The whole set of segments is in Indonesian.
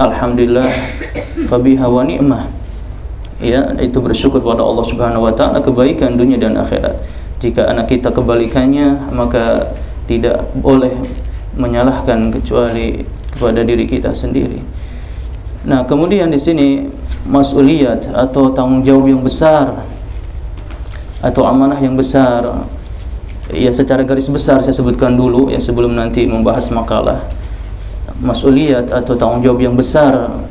alhamdulillah fabiha wa ni'mah. Ya itu bersyukur kepada Allah Subhanahu wa taala kebaikan dunia dan akhirat. Jika anak kita kebalikannya maka tidak boleh menyalahkan kecuali kepada diri kita sendiri. Nah kemudian di sini mas'uliyat atau tanggung jawab yang besar atau amanah yang besar. Ya secara garis besar saya sebutkan dulu ya sebelum nanti membahas makalah mas'uliyat atau tanggung jawab yang besar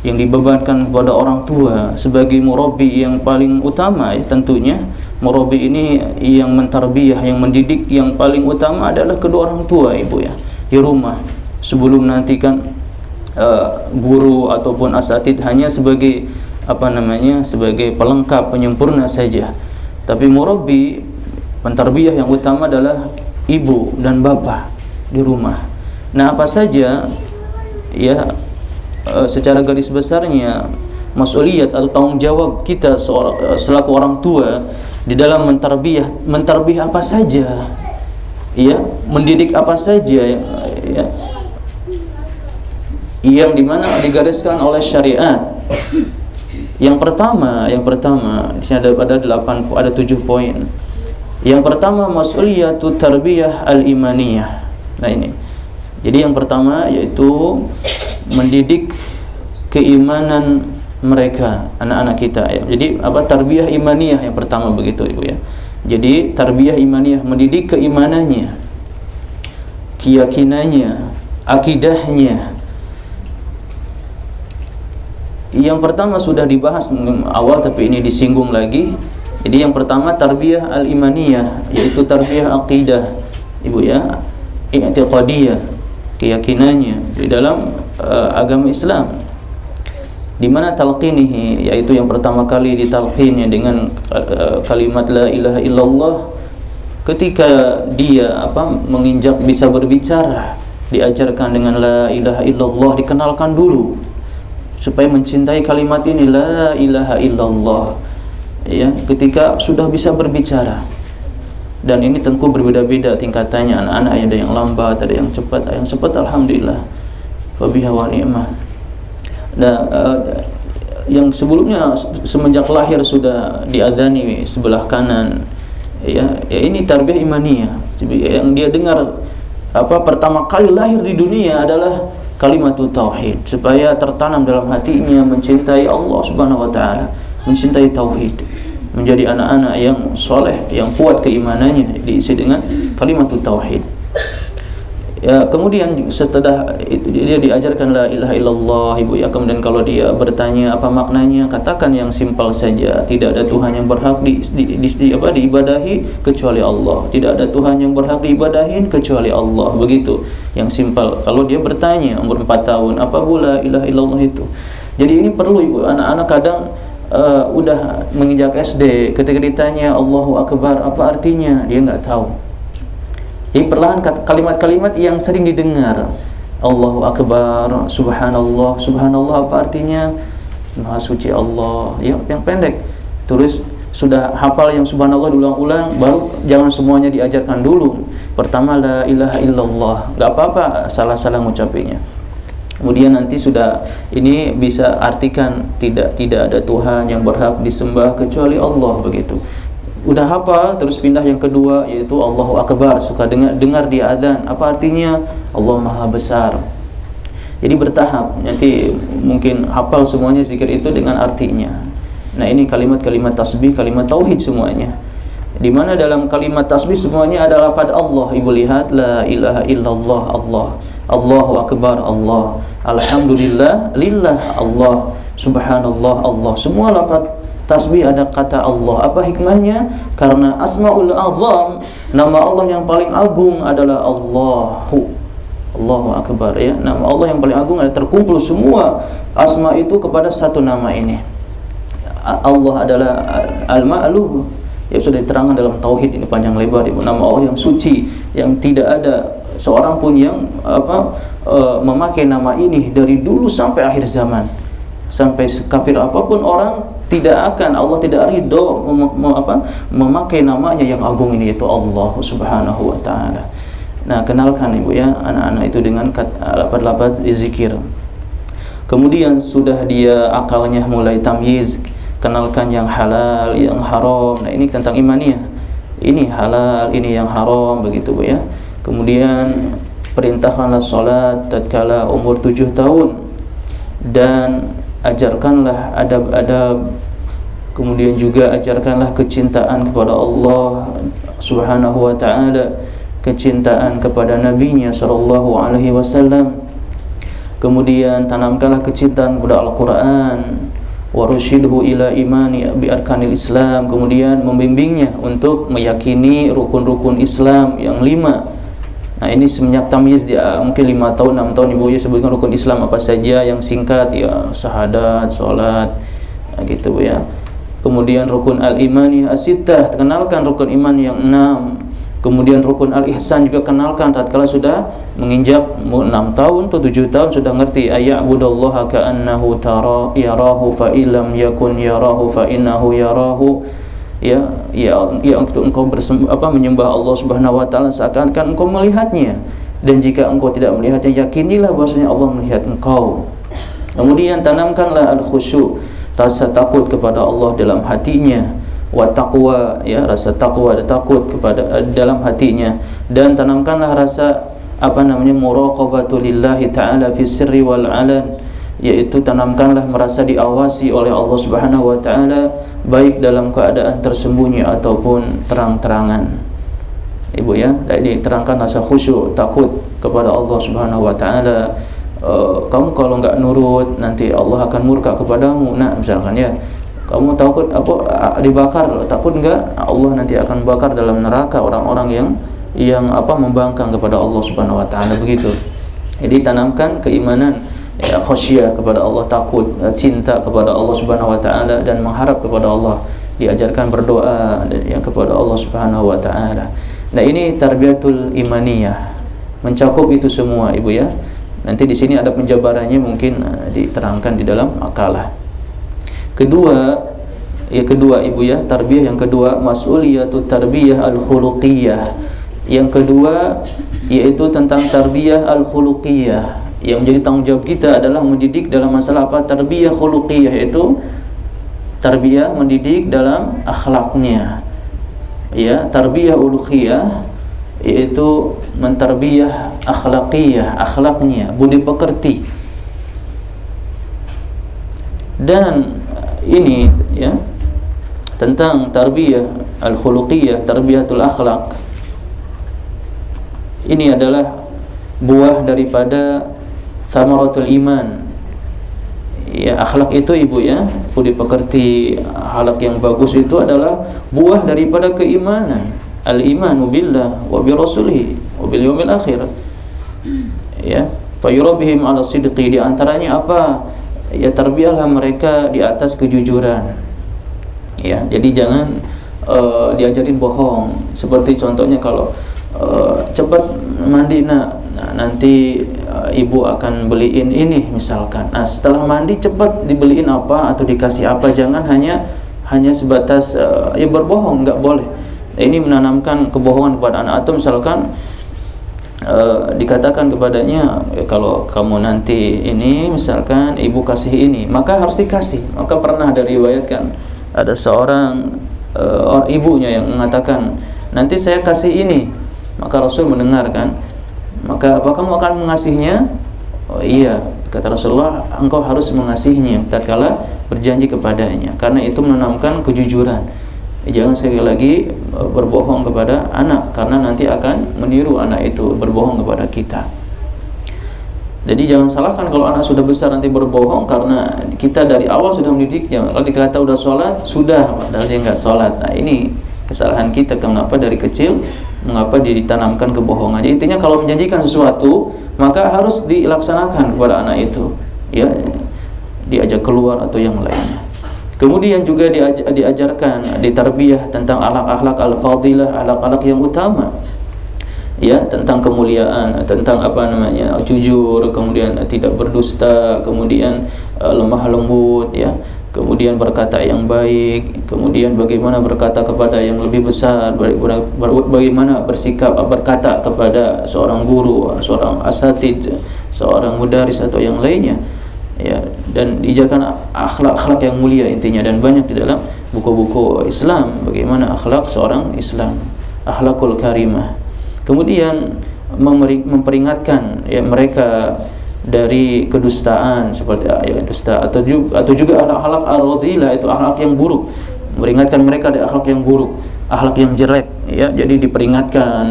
yang dibebankan kepada orang tua sebagai murabi yang paling utama ya tentunya. Murabi ini yang mentarbiyah yang mendidik yang paling utama adalah kedua orang tua ibu ya di rumah. Sebelum nanti kan uh, guru ataupun asatid hanya sebagai apa namanya sebagai pelengkap penyempurna saja. Tapi murabi pentarbiyah yang utama adalah ibu dan bapak di rumah nah apa saja ya Eh, secara garis besarnya masuliyat atau tanggung jawab kita seorang, eh, selaku orang tua di dalam mentarbiyah mentarbiyah apa saja ya mendidik apa saja ya yang di mana digariskan oleh syariat. Yang pertama yang pertama ada ada delapan ada tujuh poin. Yang pertama masuliyatu tarbiyah al imaniyah nah ini jadi yang pertama yaitu mendidik keimanan mereka anak-anak kita ya. Jadi apa tarbiyah imaniyah yang pertama begitu Ibu ya. Jadi tarbiyah imaniyah mendidik keimanannya, keyakinannya, akidahnya. Yang pertama sudah dibahas awal tapi ini disinggung lagi. Jadi yang pertama tarbiyah al-imaniyah yaitu tarbiyah akidah Ibu ya, i'tiqadiyah keyakinannya di dalam uh, agama Islam. Di mana talqinihi yaitu yang pertama kali ditalqinnya dengan uh, kalimat la ilaha illallah ketika dia apa menginjak bisa berbicara diajarkan dengan la ilaha illallah dikenalkan dulu supaya mencintai kalimat ini la ilaha illallah. Ya ketika sudah bisa berbicara dan ini tentu berbeda-beda tingkatannya. Anak-anak ada yang lambat ada yang cepat ada yang cepat alhamdulillah. Fabiha wa ni'mah. Nah uh, yang sebelumnya semenjak lahir sudah diadzani sebelah kanan ya, ya ini tarbiyah imaniyah. Yang dia dengar apa pertama kali lahir di dunia adalah kalimat tauhid. Supaya tertanam dalam hatinya mencintai Allah Subhanahu wa taala mencintai tauhid menjadi anak-anak yang soleh, yang kuat keimanannya diisi dengan kalimat tauhid. Ya, kemudian setelah itu dia diajarkan la ilaha illallah ibu ya. Kemudian kalau dia bertanya apa maknanya katakan yang simpel saja. Tidak ada Tuhan yang berhak di, di, di, di apa diibadahi kecuali Allah. Tidak ada Tuhan yang berhak diibadahin kecuali Allah. Begitu. Yang simpel. Kalau dia bertanya umur 4 tahun apa pula ilaha illallah itu? Jadi ini perlu ibu anak-anak kadang uh, udah menginjak SD ketika ditanya Allahu Akbar apa artinya? Dia nggak tahu. Jadi perlahan kalimat-kalimat yang sering didengar. Allahu Akbar Subhanallah Subhanallah apa artinya? Maha suci Allah. Ya yang pendek. Terus sudah hafal yang subhanallah diulang-ulang baru jangan semuanya diajarkan dulu. Pertama la ilaha illallah. Nggak apa-apa salah-salah ngucapinnya Kemudian nanti sudah ini bisa artikan tidak tidak ada Tuhan yang berhak disembah kecuali Allah begitu. Udah apa? Terus pindah yang kedua yaitu Allahu Akbar. Suka dengar dengar di azan. Apa artinya? Allah Maha Besar. Jadi bertahap. Nanti mungkin hafal semuanya zikir itu dengan artinya. Nah, ini kalimat-kalimat tasbih, kalimat tauhid semuanya. Di mana dalam kalimat tasbih semuanya adalah pada Allah. Ibu lihat la ilaha illallah Allah. Allahu akbar Allah. Alhamdulillah lillah Allah. Subhanallah Allah. Semua lafaz tasbih ada kata Allah. Apa hikmahnya? Karena Asmaul Azam, nama Allah yang paling agung adalah Allahu. Allahu akbar ya. Nama Allah yang paling agung adalah terkumpul semua asma itu kepada satu nama ini. Allah adalah Al-Ma'luh ya sudah diterangkan dalam tauhid ini panjang lebar ibu nama Allah yang suci yang tidak ada seorang pun yang apa e, memakai nama ini dari dulu sampai akhir zaman sampai kafir apa pun orang tidak akan Allah tidak ridho mem, mem, apa, memakai namanya yang agung ini yaitu Allah Subhanahu wa taala. Nah, kenalkan Ibu ya anak-anak itu dengan lapar-lapar zikir. kemudian sudah dia akalnya mulai tamyiz kenalkan yang halal yang haram. Nah ini tentang imaniyah ini halal ini yang haram begitu Bu ya. Kemudian perintahkanlah salat tatkala umur tujuh tahun. Dan ajarkanlah adab-adab kemudian juga ajarkanlah kecintaan kepada Allah Subhanahu wa taala kecintaan kepada nabinya sallallahu alaihi wasallam. Kemudian tanamkanlah kecintaan kepada Al-Quran warushidhu ila imani bi arkanil Islam. Kemudian membimbingnya untuk meyakini rukun-rukun Islam yang lima. Nah ini semenjak tamyiz dia mungkin lima tahun enam tahun ibu ya sebutkan rukun Islam apa saja yang singkat ya syahadat salat gitu ya. Kemudian rukun al-imani as-sittah. Kenalkan rukun iman yang enam Kemudian rukun al-ihsan juga kenalkan tatkala sudah menginjak 6 tahun atau 7 tahun sudah ngerti ayya'budallaha ka'annahu tara yarahu fa illam yakun yarahu fa innahu yarahu. Ya ya ya untuk engkau bersembah, apa menyembah Allah Subhanahu wa taala seakan-akan engkau melihatnya. Dan jika engkau tidak melihatnya yakinilah bahwasanya Allah melihat engkau. Kemudian tanamkanlah al-khusyuk rasa takut kepada Allah dalam hatinya wa taqwa ya rasa takwa dan takut kepada uh, dalam hatinya dan tanamkanlah rasa apa namanya muraqabatu lillahi taala fi sirri wal alan yaitu tanamkanlah merasa diawasi oleh Allah Subhanahu wa taala baik dalam keadaan tersembunyi ataupun terang-terangan Ibu ya, ini terangkan rasa khusyuk, takut kepada Allah Subhanahu wa taala. Uh, kamu kalau enggak nurut nanti Allah akan murka kepadamu. Nah, misalkan ya, kamu takut apa dibakar takut enggak Allah nanti akan bakar dalam neraka orang-orang yang yang apa membangkang kepada Allah Subhanahu wa taala begitu. Jadi tanamkan keimanan ya khasyah kepada Allah, takut, ya, cinta kepada Allah Subhanahu wa taala dan mengharap kepada Allah. Diajarkan berdoa ya kepada Allah Subhanahu wa taala. Nah, ini tarbiyatul imaniyah. Mencakup itu semua, Ibu ya. Nanti di sini ada penjabarannya mungkin uh, diterangkan di dalam makalah. Kedua, ya kedua ibu ya, tarbiyah yang kedua mas'uliyatu tarbiyah al-khuluqiyah. Yang kedua yaitu tentang tarbiyah al-khuluqiyah. Yang menjadi tanggung jawab kita adalah mendidik dalam masalah apa? Tarbiyah khuluqiyah yaitu tarbiyah mendidik dalam akhlaknya. Ya, tarbiyah uluhiyah yaitu mentarbiyah akhlakiyah, akhlaknya, budi pekerti. Dan ini ya tentang tarbiyah al-khuluqiyah, tarbiyatul akhlak. Ini adalah buah daripada samaratul iman. Ya, akhlak itu Ibu ya, budi pekerti, akhlak yang bagus itu adalah buah daripada keimanan. Al-imanu billah wa bi rasulih wa bil yaumil akhir. Ya, fayurabihim ala sidqi di antaranya apa? Ya terbiarlah mereka di atas kejujuran. Ya jadi jangan uh, diajarin bohong. Seperti contohnya kalau uh, cepat mandi nak. Nah, nanti uh, ibu akan beliin ini misalkan. Nah setelah mandi cepat dibeliin apa atau dikasih apa. Jangan hanya hanya sebatas uh, ya berbohong nggak boleh. Ini menanamkan kebohongan kepada anak. Atau misalkan Uh, dikatakan kepadanya eh, kalau kamu nanti ini misalkan ibu kasih ini maka harus dikasih. Maka pernah ada riwayatkan ada seorang uh, ibunya yang mengatakan nanti saya kasih ini. Maka Rasul mendengarkan maka apa kamu akan mengasihinya oh iya kata Rasulullah engkau harus mengasihinya tatkala berjanji kepadanya. Karena itu menanamkan kejujuran jangan sekali lagi e, berbohong kepada anak karena nanti akan meniru anak itu berbohong kepada kita. Jadi jangan salahkan kalau anak sudah besar nanti berbohong karena kita dari awal sudah mendidiknya. Kalau dikata udah sholat, sudah, padahal dia nggak sholat. Nah ini kesalahan kita. Kenapa dari kecil, mengapa ditanamkan kebohongan? Jadi intinya kalau menjanjikan sesuatu, maka harus dilaksanakan kepada anak itu. Ya, diajak keluar atau yang lainnya. Kemudian juga diajarkan ditarbiyah tentang akhlak-akhlak al-fadilah, akhlak-akhlak yang utama. Ya, tentang kemuliaan, tentang apa namanya? jujur, kemudian tidak berdusta, kemudian uh, lemah lembut ya. Kemudian berkata yang baik, kemudian bagaimana berkata kepada yang lebih besar, bagaimana bersikap berkata kepada seorang guru, seorang asatid, seorang mudaris atau yang lainnya ya dan diajarkan akhlak-akhlak yang mulia intinya. Dan banyak di dalam buku-buku Islam bagaimana akhlak seorang Islam akhlakul karimah. Kemudian memperingatkan ya mereka dari kedustaan seperti ya dusta atau juga atau juga akhlak al-radhilah itu akhlak yang buruk. Memperingatkan mereka dari akhlak yang buruk akhlak yang jelek ya. Jadi diperingatkan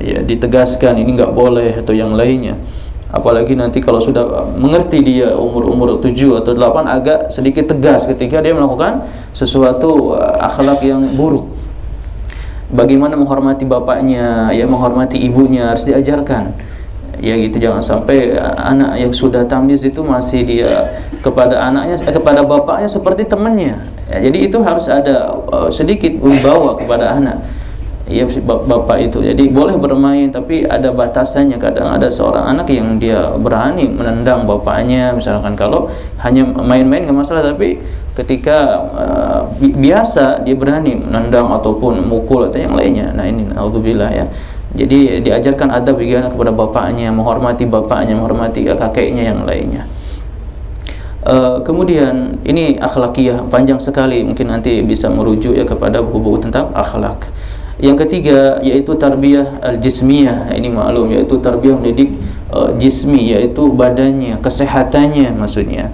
ya ditegaskan ini enggak boleh atau yang lainnya apalagi nanti kalau sudah mengerti dia umur-umur 7 atau 8 agak sedikit tegas ketika dia melakukan sesuatu uh, akhlak yang buruk. Bagaimana menghormati bapaknya ya menghormati ibunya harus diajarkan. Ya gitu jangan sampai uh, anak yang sudah tamis itu masih dia kepada anaknya eh, kepada bapaknya seperti temannya. Ya, jadi itu harus ada uh, sedikit membawa kepada anak ya bapak itu. Jadi boleh bermain tapi ada batasannya. Kadang ada seorang anak yang dia berani menendang bapaknya. Misalkan kalau hanya main-main nggak masalah tapi ketika uh, biasa dia berani menendang ataupun mukul atau yang lainnya. Nah ini naudzubillah ya. Jadi diajarkan adab bagaimana kepada bapaknya menghormati bapaknya menghormati kakeknya yang lainnya. Uh, kemudian ini akhlakiyah panjang sekali. Mungkin nanti bisa merujuk ya kepada buku-buku tentang akhlak. Yang ketiga yaitu tarbiyah al-jismiyah. Ini maklum yaitu tarbiyah mendidik uh, jismi yaitu badannya, kesehatannya maksudnya.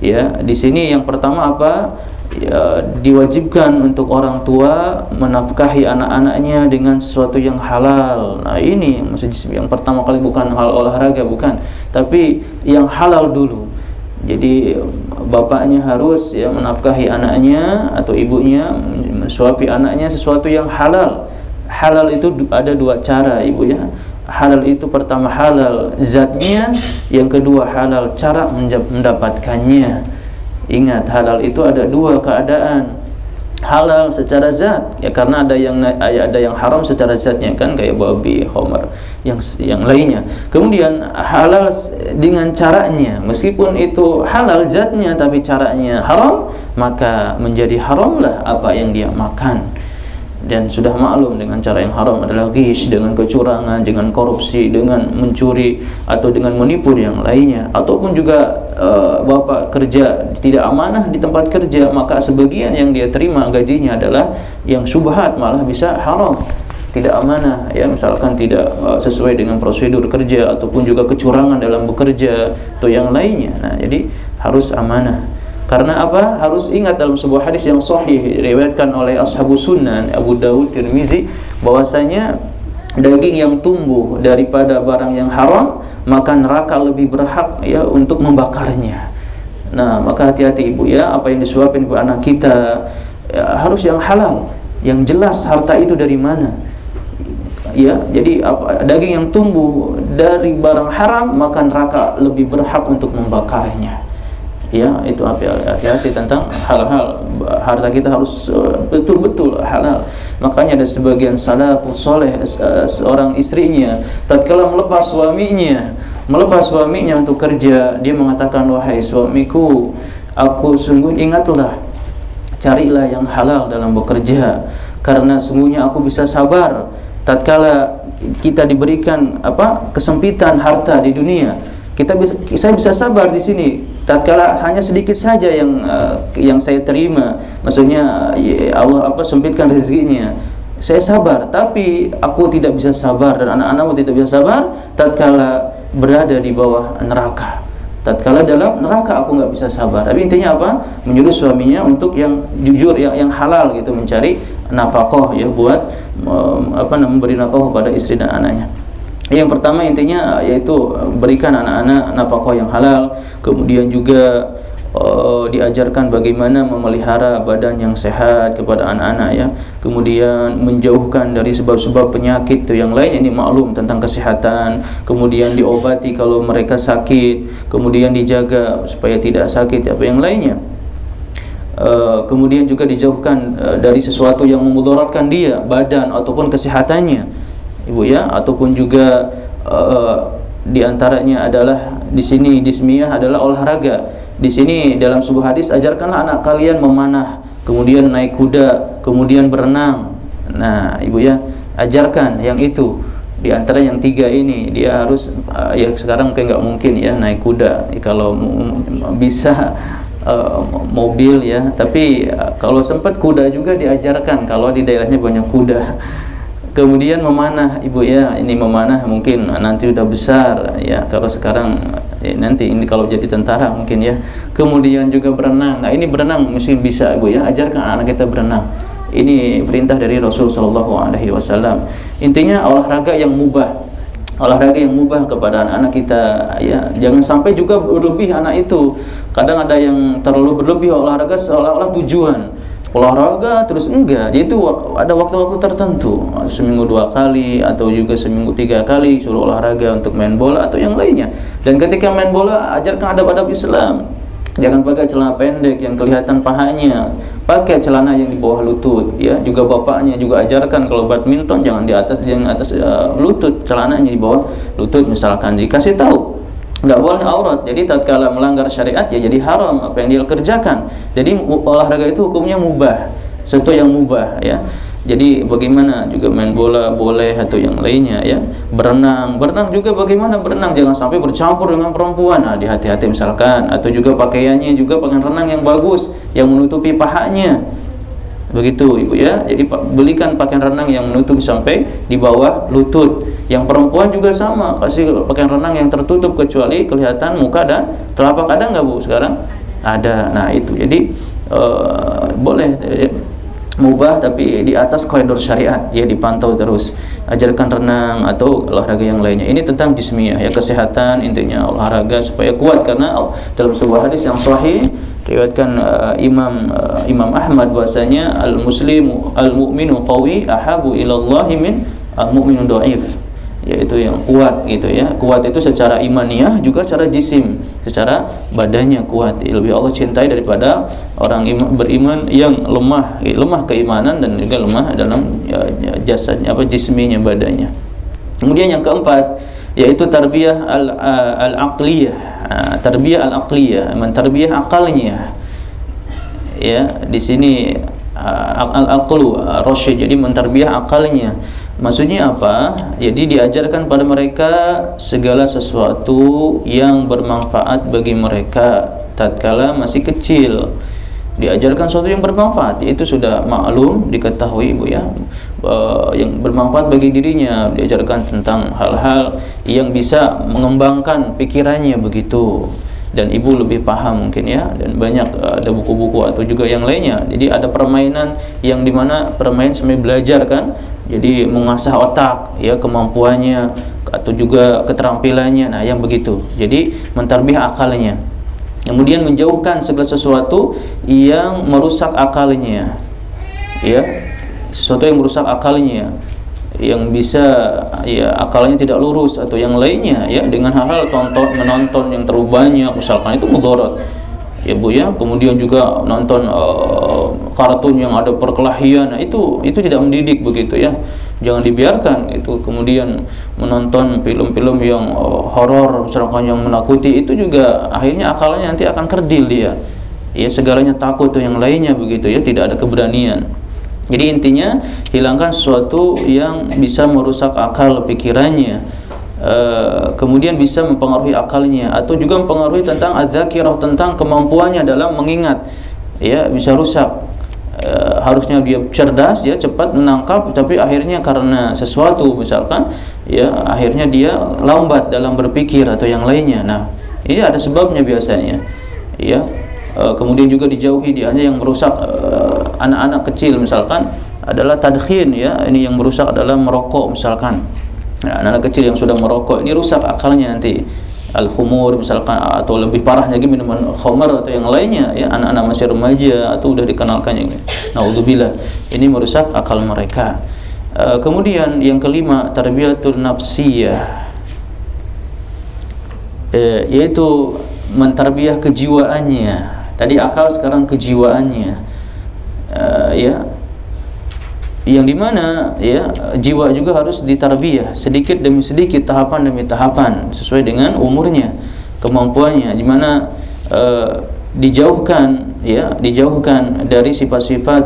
Ya, di sini yang pertama apa? Ya, diwajibkan untuk orang tua menafkahi anak-anaknya dengan sesuatu yang halal. Nah, ini maksud jismi yang pertama kali bukan hal olahraga bukan, tapi yang halal dulu. Jadi bapaknya harus ya menafkahi anaknya atau ibunya mensuapi anaknya sesuatu yang halal. Halal itu ada dua cara, Ibu ya. Halal itu pertama halal zatnya, yang kedua halal cara mendapatkannya. Ingat halal itu ada dua keadaan halal secara zat. Ya karena ada yang ada yang haram secara zatnya kan kayak babi, khamar yang yang lainnya. Kemudian halal dengan caranya. Meskipun itu halal zatnya tapi caranya haram maka menjadi haramlah apa yang dia makan dan sudah maklum dengan cara yang haram adalah ghish dengan kecurangan, dengan korupsi, dengan mencuri atau dengan menipu yang lainnya. Ataupun juga uh, bapak kerja tidak amanah di tempat kerja maka sebagian yang dia terima gajinya adalah yang subhat malah bisa haram. Tidak amanah ya misalkan tidak uh, sesuai dengan prosedur kerja ataupun juga kecurangan dalam bekerja atau yang lainnya. Nah jadi harus amanah karena apa? Harus ingat dalam sebuah hadis yang sahih diriwayatkan oleh ashabu sunan Abu Dawud Tirmizi bahwasanya daging yang tumbuh daripada barang yang haram maka neraka lebih berhak ya untuk membakarnya. Nah, maka hati-hati ibu ya, apa yang disuapin ke anak kita ya, harus yang halal, yang jelas harta itu dari mana. Ya, jadi apa, daging yang tumbuh dari barang haram maka neraka lebih berhak untuk membakarnya ya itu hati-hati tentang hal-hal harta kita harus uh, betul-betul halal. Makanya ada sebagian salafus soleh uh, seorang istrinya tatkala melepas suaminya melepas suaminya untuk kerja dia mengatakan wahai suamiku aku sungguh ingatlah carilah yang halal dalam bekerja karena sungguhnya aku bisa sabar. Tatkala kita diberikan apa kesempitan harta di dunia kita bisa saya bisa sabar di sini tatkala hanya sedikit saja yang uh, yang saya terima maksudnya ya Allah apa sempitkan rezekinya saya sabar. Tapi aku tidak bisa sabar dan anak-anakku tidak bisa sabar tatkala berada di bawah neraka. Tatkala dalam neraka aku nggak bisa sabar. Tapi intinya apa? Menyuruh suaminya untuk yang jujur yang yang halal gitu mencari nafkah ya buat um, apa memberi nafkah kepada istri dan anaknya yang pertama intinya yaitu berikan anak-anak nafkah yang halal, kemudian juga uh, diajarkan bagaimana memelihara badan yang sehat kepada anak-anak ya. Kemudian menjauhkan dari sebab-sebab penyakit itu. Yang lain ini maklum tentang kesehatan, kemudian diobati kalau mereka sakit, kemudian dijaga supaya tidak sakit apa yang lainnya. Uh, kemudian juga dijauhkan uh, dari sesuatu yang memudaratkan dia badan ataupun kesehatannya Ibu ya ataupun juga uh, di antaranya adalah di sini dismiyah adalah olahraga. Di sini dalam sebuah hadis ajarkanlah anak kalian memanah, kemudian naik kuda, kemudian berenang. Nah, Ibu ya, ajarkan yang itu. di antara yang tiga ini dia harus uh, ya sekarang mungkin nggak mungkin ya naik kuda ya, kalau bisa uh, mobil ya tapi kalau sempat kuda juga diajarkan kalau di daerahnya banyak kuda kemudian memanah ibu ya. Ini memanah mungkin nanti udah besar ya. Kalau sekarang ya, nanti ini kalau jadi tentara mungkin ya. Kemudian juga berenang. Nah ini berenang mesti bisa ibu ya. Ajarkan anak-anak kita berenang. Ini perintah dari Rasul Shallallahu Alaihi Wasallam. Intinya olahraga yang mubah. Olahraga yang mubah kepada anak-anak kita ya. Jangan sampai juga berlebih anak itu. Kadang ada yang terlalu berlebih olahraga seolah-olah tujuan olahraga terus enggak. Jadi itu ada waktu-waktu tertentu. Seminggu dua kali atau juga seminggu tiga kali suruh olahraga untuk main bola atau yang lainnya. Dan ketika main bola ajarkan adab-adab Islam. Jangan pakai celana pendek yang kelihatan pahanya. Pakai celana yang di bawah lutut ya. Juga bapaknya juga ajarkan kalau badminton jangan di atas jangan atas uh, lutut. Celananya di bawah lutut misalkan. Dikasih tahu nggak boleh aurat. Jadi tatkala melanggar syariat ya jadi haram apa yang dia kerjakan. Jadi olahraga itu hukumnya mubah. Sesuatu yang mubah ya. Jadi bagaimana juga main bola boleh atau yang lainnya ya. Berenang. Berenang juga bagaimana berenang? Jangan sampai bercampur dengan perempuan. Nah di hati-hati misalkan. Atau juga pakaiannya juga pakaian renang yang bagus yang menutupi pahanya begitu ibu ya. Jadi belikan pakaian renang yang menutup sampai di bawah lutut. Yang perempuan juga sama kasih pakaian renang yang tertutup kecuali kelihatan muka dan telapak. Ada nggak bu sekarang? Ada. Nah itu. Jadi uh, boleh eh, mubah tapi di atas koridor syariat dia dipantau terus. Ajarkan renang atau olahraga yang lainnya. Ini tentang jismiyah ya kesehatan intinya olahraga supaya kuat. Karena dalam sebuah hadis yang sahih riwayatkan uh, Imam uh, Imam Ahmad bahwasanya al muslimu al mu'minu qawi ahabu ila Allah min al mu'minu dhaif yaitu yang kuat gitu ya. Kuat itu secara imaniah juga secara jisim secara badannya kuat. Lebih Allah cintai daripada orang iman, beriman yang lemah lemah keimanan dan juga lemah dalam ya, ya, jasadnya apa jisminya badannya. Kemudian yang keempat yaitu tarbiyah al, al aqliyah ah, tarbiyah al aqliyah mentarbiyah akalnya. Ya di sini al aqlu rasyid jadi mentarbiyah akalnya maksudnya apa? Jadi diajarkan pada mereka segala sesuatu yang bermanfaat bagi mereka tatkala masih kecil. Diajarkan sesuatu yang bermanfaat itu sudah maklum diketahui ibu ya. Yang bermanfaat bagi dirinya. Diajarkan tentang hal-hal yang bisa mengembangkan pikirannya begitu dan ibu lebih paham mungkin ya dan banyak ada buku-buku atau juga yang lainnya. Jadi ada permainan yang di mana permainan sambil belajar kan? Jadi mengasah otak ya kemampuannya atau juga keterampilannya. Nah yang begitu. Jadi mentarbih akalnya. Kemudian menjauhkan segala sesuatu yang merusak akalnya. Ya sesuatu yang merusak akalnya yang bisa ya akalnya tidak lurus atau yang lainnya ya dengan hal-hal tonton menonton yang terlalu banyak. Misalkan itu mudarat. Ya Bu ya. Kemudian juga nonton uh, kartun yang ada perkelahian. Nah, itu itu tidak mendidik begitu ya. Jangan dibiarkan itu. Kemudian menonton film-film yang uh, horor misalkan yang menakuti itu juga akhirnya akalnya nanti akan kerdil dia. Ya segalanya takut tuh yang lainnya begitu ya. Tidak ada keberanian jadi intinya hilangkan sesuatu yang bisa merusak akal pikirannya Uh, kemudian bisa mempengaruhi akalnya atau juga mempengaruhi tentang adzakirah tentang kemampuannya dalam mengingat ya bisa rusak. E, harusnya dia cerdas ya cepat menangkap tapi akhirnya karena sesuatu misalkan ya akhirnya dia lambat dalam berpikir atau yang lainnya. Nah ini ada sebabnya biasanya ya e, kemudian juga dijauhi dia yang merusak eh, anak-anak e, kecil misalkan adalah tadkhin ya. Ini yang merusak adalah merokok misalkan. Nah, anak-anak kecil yang sudah merokok ini rusak akalnya nanti. Al-khumur misalkan atau lebih parahnya lagi minuman khamar atau yang lainnya ya. Anak-anak masih remaja atau udah dikenalkan yang naudzubillah. Ini merusak akal mereka. Uh, kemudian yang kelima tarbiyatul nafsiyah. Uh, yaitu mentarbiah kejiwaannya tadi akal sekarang kejiwaannya. Uh, ya. Yang di mana ya jiwa juga harus ditarbiyah sedikit demi sedikit tahapan demi tahapan sesuai dengan umurnya kemampuannya. Di mana e, dijauhkan ya dijauhkan dari sifat-sifat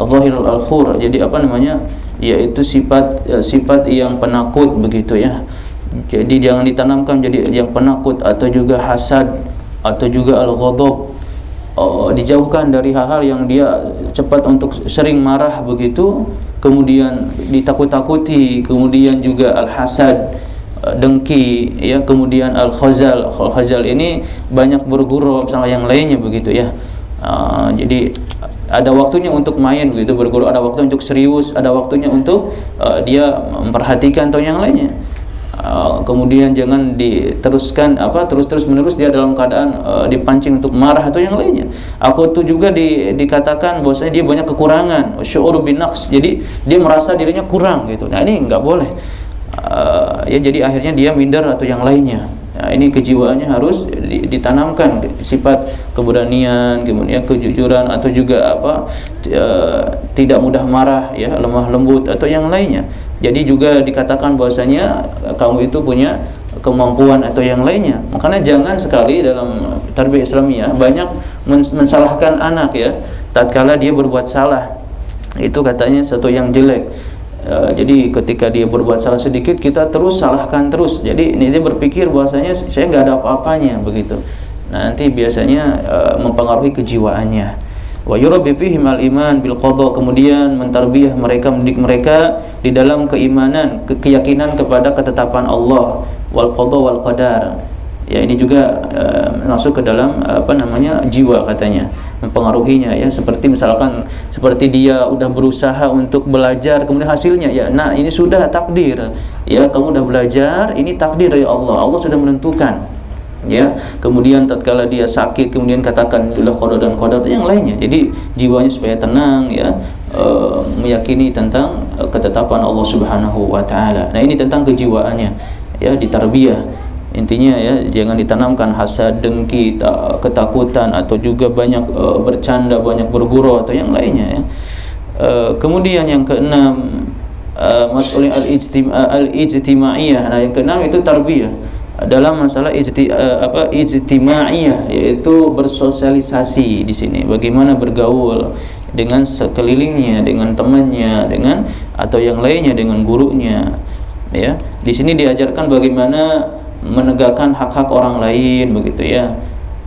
zahir al-khur. Jadi apa namanya? Yaitu sifat eh, yang penakut begitu ya. Jadi jangan ditanamkan jadi yang penakut atau juga hasad atau juga al-ghadab uh, dijauhkan dari hal-hal yang dia cepat untuk sering marah begitu kemudian ditakut-takuti kemudian juga al-hasad uh, dengki ya kemudian al-khazal. Al-khazal ini banyak bergurau sama yang lainnya begitu ya. Uh, jadi ada waktunya untuk main begitu berguru ada waktu untuk serius ada waktunya untuk uh, dia memperhatikan atau yang lainnya uh, kemudian jangan diteruskan apa terus-terus menerus dia dalam keadaan uh, dipancing untuk marah atau yang lainnya. Aku tuh juga di, dikatakan bahwasanya dia banyak kekurangan syu'ur bin jadi dia merasa dirinya kurang gitu. Nah ini enggak boleh. Uh, ya jadi akhirnya dia minder atau yang lainnya. Nah, ini kejiwaannya harus ditanamkan. Sifat keberanian, kemudian kejujuran atau juga apa tidak mudah marah ya, lemah lembut atau yang lainnya. Jadi juga dikatakan bahwasanya kamu itu punya kemampuan atau yang lainnya. Makanya jangan sekali dalam tarbiyah Islamiyah banyak mensalahkan anak ya tatkala dia berbuat salah. Itu katanya satu yang jelek Uh, jadi ketika dia berbuat salah sedikit kita terus salahkan terus. Jadi ini dia berpikir bahwasanya saya nggak ada apa-apanya begitu. Nanti biasanya uh, mempengaruhi kejiwaannya. Wa yurabbi fihim al-iman bil qada kemudian mentarbiyah mereka mendidik mereka di dalam keimanan, ke keyakinan kepada ketetapan Allah wal qada wal qadar. Ya ini juga uh, masuk ke dalam apa namanya jiwa katanya mempengaruhinya ya. Seperti misalkan seperti dia udah berusaha untuk belajar kemudian hasilnya ya nah ini sudah takdir. Ya kamu udah belajar ini takdir dari Allah. Allah sudah menentukan ya. Kemudian tatkala dia sakit kemudian katakan itulah qadar dan qadar yang lainnya. Jadi jiwanya supaya tenang ya. E, meyakini tentang e, ketetapan Allah Subhanahu wa taala. Nah ini tentang kejiwaannya ya ditarbiyah intinya ya jangan ditanamkan hasad dengki ketakutan atau juga banyak uh, bercanda banyak bergurau atau yang lainnya ya. Uh, kemudian yang keenam uh, masalah al-ijtimaiyah. Nah yang keenam itu tarbiyah dalam masalah ijti, uh, apa ijtimaiyah yaitu bersosialisasi di sini. Bagaimana bergaul dengan sekelilingnya dengan temannya dengan atau yang lainnya dengan gurunya ya. Di sini diajarkan bagaimana menegakkan hak-hak orang lain begitu ya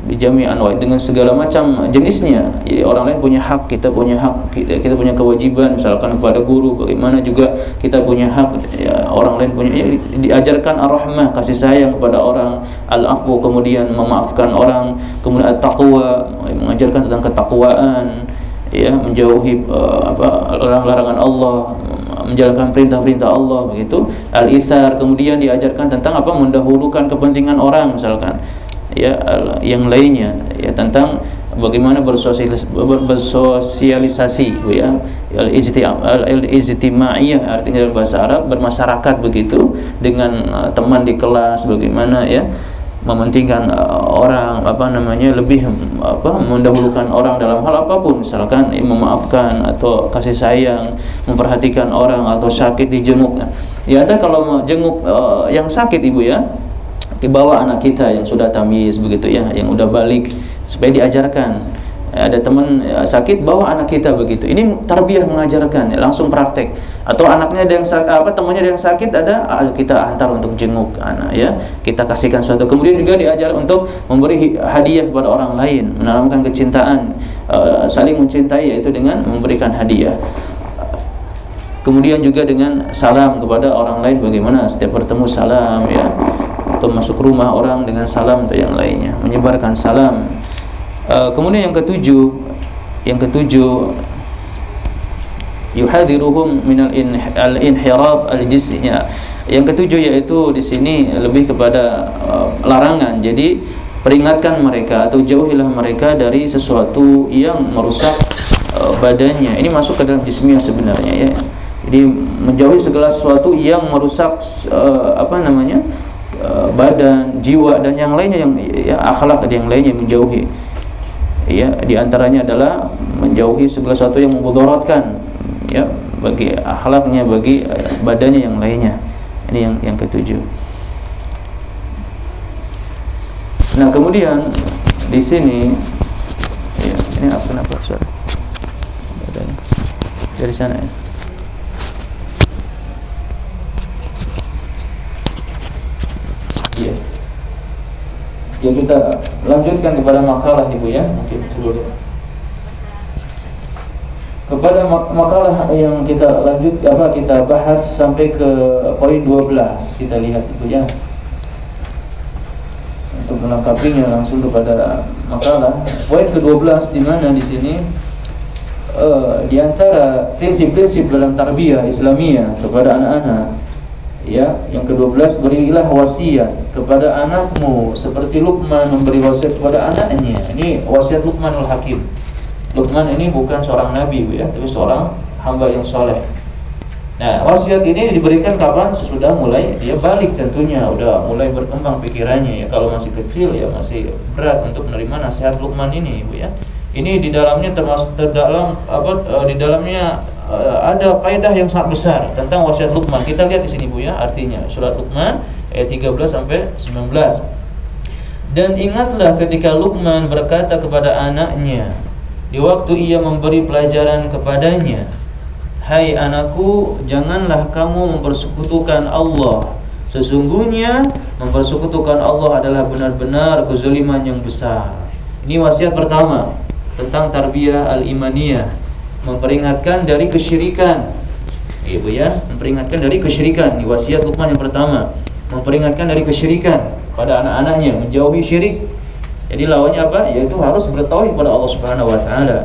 bijami anwa dengan segala macam jenisnya. Jadi orang lain punya hak kita punya hak kita, kita punya kewajiban misalkan kepada guru bagaimana juga kita punya hak. Ya, orang lain punya ya, diajarkan ar-rahmah kasih sayang kepada orang al-afu kemudian memaafkan orang kemudian at-taqwa mengajarkan tentang ketakwaan ya menjauhi uh, apa larangan Allah menjalankan perintah-perintah Allah begitu. Al-ithar kemudian diajarkan tentang apa mendahulukan kepentingan orang misalkan ya yang lainnya ya tentang bagaimana bersosialisasi, ya. Al-ijtimaiyah artinya dalam bahasa Arab bermasyarakat begitu dengan uh, teman di kelas bagaimana ya mementingkan uh, orang apa namanya lebih apa mendahulukan orang dalam hal apa pun. Misalkan eh, memaafkan atau kasih sayang memperhatikan orang atau sakit dijenguk. Nah, ya ada kalau jenguk uh, yang sakit ibu ya dibawa anak kita yang sudah tamis begitu ya yang udah balik supaya diajarkan. Ada teman ya, sakit bawa anak kita begitu. Ini tarbiyah mengajarkan langsung praktek. Atau anaknya ada yang apa temannya ada yang sakit ada kita antar untuk jenguk anak ya. Kita kasihkan suatu kemudian juga diajar untuk memberi hadiah kepada orang lain menanamkan kecintaan uh, saling mencintai yaitu dengan memberikan hadiah. Kemudian juga dengan salam kepada orang lain bagaimana setiap bertemu salam ya atau masuk rumah orang dengan salam atau yang lainnya menyebarkan salam Uh, kemudian yang ketujuh yang ketujuh yuhadiruhum min al-inhiraf al-jisnya. Yang ketujuh yaitu di sini lebih kepada uh, larangan. Jadi peringatkan mereka atau jauhilah mereka dari sesuatu yang merusak uh, badannya. Ini masuk ke dalam jismiyah sebenarnya ya. Jadi menjauhi segala sesuatu yang merusak uh, apa namanya? Uh, badan, jiwa dan yang lainnya yang ya, akhlak dan yang lainnya menjauhi. Ya di antaranya adalah menjauhi segala sesuatu yang memudaratkan ya bagi akhlaknya bagi uh, badannya yang lainnya. Ini yang yang ketujuh. Nah kemudian di sini ya ini apa kenapa dari sana ya. Iya. Ya kita lanjutkan kepada makalah Ibu ya, mungkin sebelum kepada makalah yang kita lanjut apa kita bahas sampai ke poin 12 kita lihat Ibu ya. Untuk melengkapinya langsung kepada makalah. Poin ke-12 di mana di sini? Uh, di antara prinsip-prinsip dalam tarbiyah Islamiyah kepada anak-anak ya yang ke-12 berilah wasiat kepada anakmu seperti Luqman memberi wasiat kepada anaknya. Ini wasiat Luqmanul Hakim Luqman ini bukan seorang nabi ya tapi seorang hamba yang soleh. Nah wasiat ini diberikan kapan? Sesudah mulai dia balik tentunya. Udah mulai berkembang pikirannya. Ya kalau masih kecil ya masih berat untuk menerima nasihat Luqman ini Bu ya. Ini di dalamnya termasuk terdalam apa eh, di dalamnya uh, ada kaidah yang sangat besar tentang wasiat Luqman. Kita lihat di sini Bu ya, artinya surat Luqman ayat 13 sampai 19. Dan ingatlah ketika Luqman berkata kepada anaknya di waktu ia memberi pelajaran kepadanya, "Hai anakku, janganlah kamu mempersekutukan Allah. Sesungguhnya mempersekutukan Allah adalah benar-benar kezaliman yang besar." Ini wasiat pertama tentang tarbiyah al-imaniyah memperingatkan dari kesyirikan. Ibu ya, memperingatkan dari kesyirikan. Ini wasiat Luqman yang pertama, memperingatkan dari kesyirikan pada anak-anaknya, menjauhi syirik. Jadi lawannya apa? Yaitu harus bertauhid kepada Allah Subhanahu wa taala.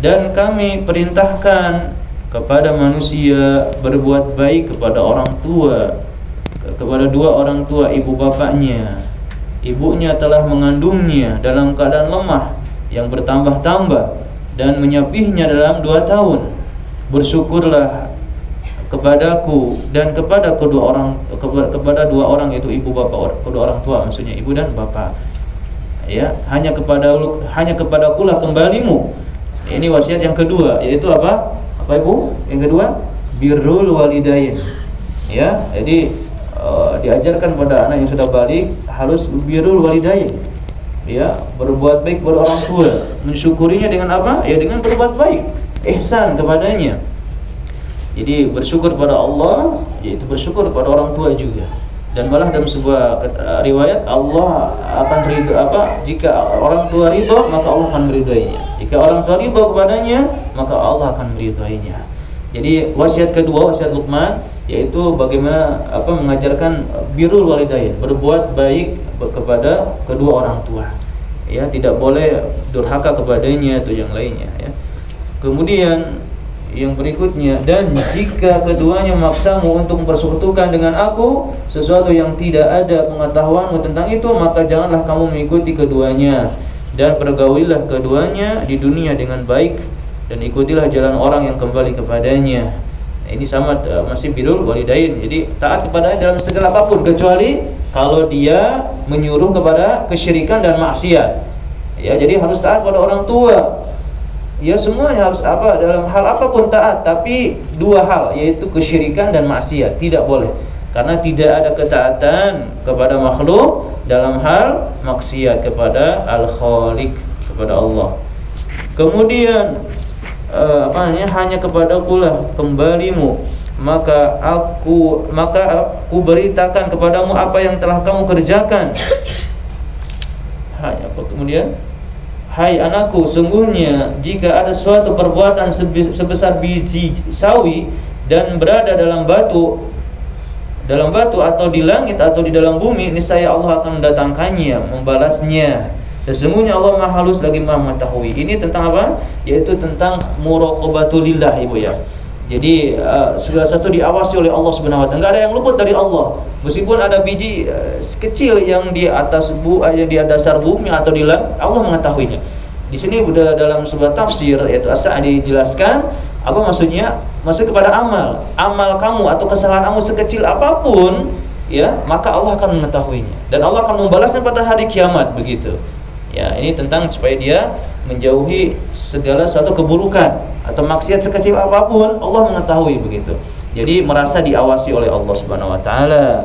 Dan kami perintahkan kepada manusia berbuat baik kepada orang tua, kepada dua orang tua ibu bapaknya. Ibunya telah mengandungnya dalam keadaan lemah yang bertambah-tambah dan menyapihnya dalam dua tahun. Bersyukurlah kepadaku dan kepada kedua orang kepada dua orang itu ibu bapak kedua orang tua maksudnya ibu dan bapak. Ya hanya kepada hanya kepada kulah kembalimu. Ini wasiat yang kedua yaitu apa? Apa ibu? Yang kedua birrul walidain. Ya jadi uh, diajarkan pada anak yang sudah balik harus birrul walidain ya berbuat baik kepada orang tua. Mensyukurinya dengan apa? Ya dengan berbuat baik. Ihsan kepadanya. Jadi bersyukur kepada Allah yaitu bersyukur kepada orang tua juga. Dan malah dalam sebuah uh, riwayat Allah akan ridho apa? Jika orang tua ridho maka Allah akan meridhoinya. Jika orang tua ridho kepadanya maka Allah akan meridhoinya jadi wasiat kedua wasiat Luqman yaitu bagaimana apa mengajarkan birrul walidain berbuat baik kepada kedua orang tua. Ya tidak boleh durhaka kepadanya atau yang lainnya ya. Kemudian yang berikutnya dan jika keduanya maksamu untuk mempersekutukan dengan aku sesuatu yang tidak ada pengetahuanmu tentang itu maka janganlah kamu mengikuti keduanya. Dan pergaulilah keduanya di dunia dengan baik dan ikutilah jalan orang yang kembali kepadanya Nah, ini sama uh, masih birul walidain. Jadi taat kepada dalam segala apa pun kecuali kalau dia menyuruh kepada kesyirikan dan maksiat. Ya, jadi harus taat pada orang tua. Ya semuanya harus apa dalam hal apa pun taat, tapi dua hal yaitu kesyirikan dan maksiat tidak boleh. Karena tidak ada ketaatan kepada makhluk dalam hal maksiat kepada Al-Khaliq kepada Allah. Kemudian uh, apa namanya? Hanya kepadaku lah kembalimu. Maka aku maka aku beritakan kepadamu apa yang telah kamu kerjakan. Hai apa kemudian? Hai anakku sungguhnya jika ada suatu perbuatan sebesar biji sawi dan berada dalam batu dalam batu atau di langit atau di dalam bumi niscaya Allah akan mendatangkannya membalasnya Sesungguhnya Allah Maha Halus lagi Maha mengetahui. Ini tentang apa? Yaitu tentang muraqabatulillah Ibu ya. Jadi uh, segala satu diawasi oleh Allah Subhanahu wa ada yang luput dari Allah. Meskipun ada biji uh, kecil yang di atas bu uh, yang di dasar bumi atau di langit, Allah mengetahuinya. Di sini sudah dalam sebuah tafsir yaitu As-Sa'di dijelaskan apa maksudnya? Maksud kepada amal. Amal kamu atau kesalahan kamu sekecil apa pun ya, maka Allah akan mengetahuinya dan Allah akan membalasnya pada hari kiamat begitu. Ya, ini tentang supaya dia menjauhi segala suatu keburukan atau maksiat sekecil apa pun Allah mengetahui begitu. Jadi merasa diawasi oleh Allah Subhanahu wa taala.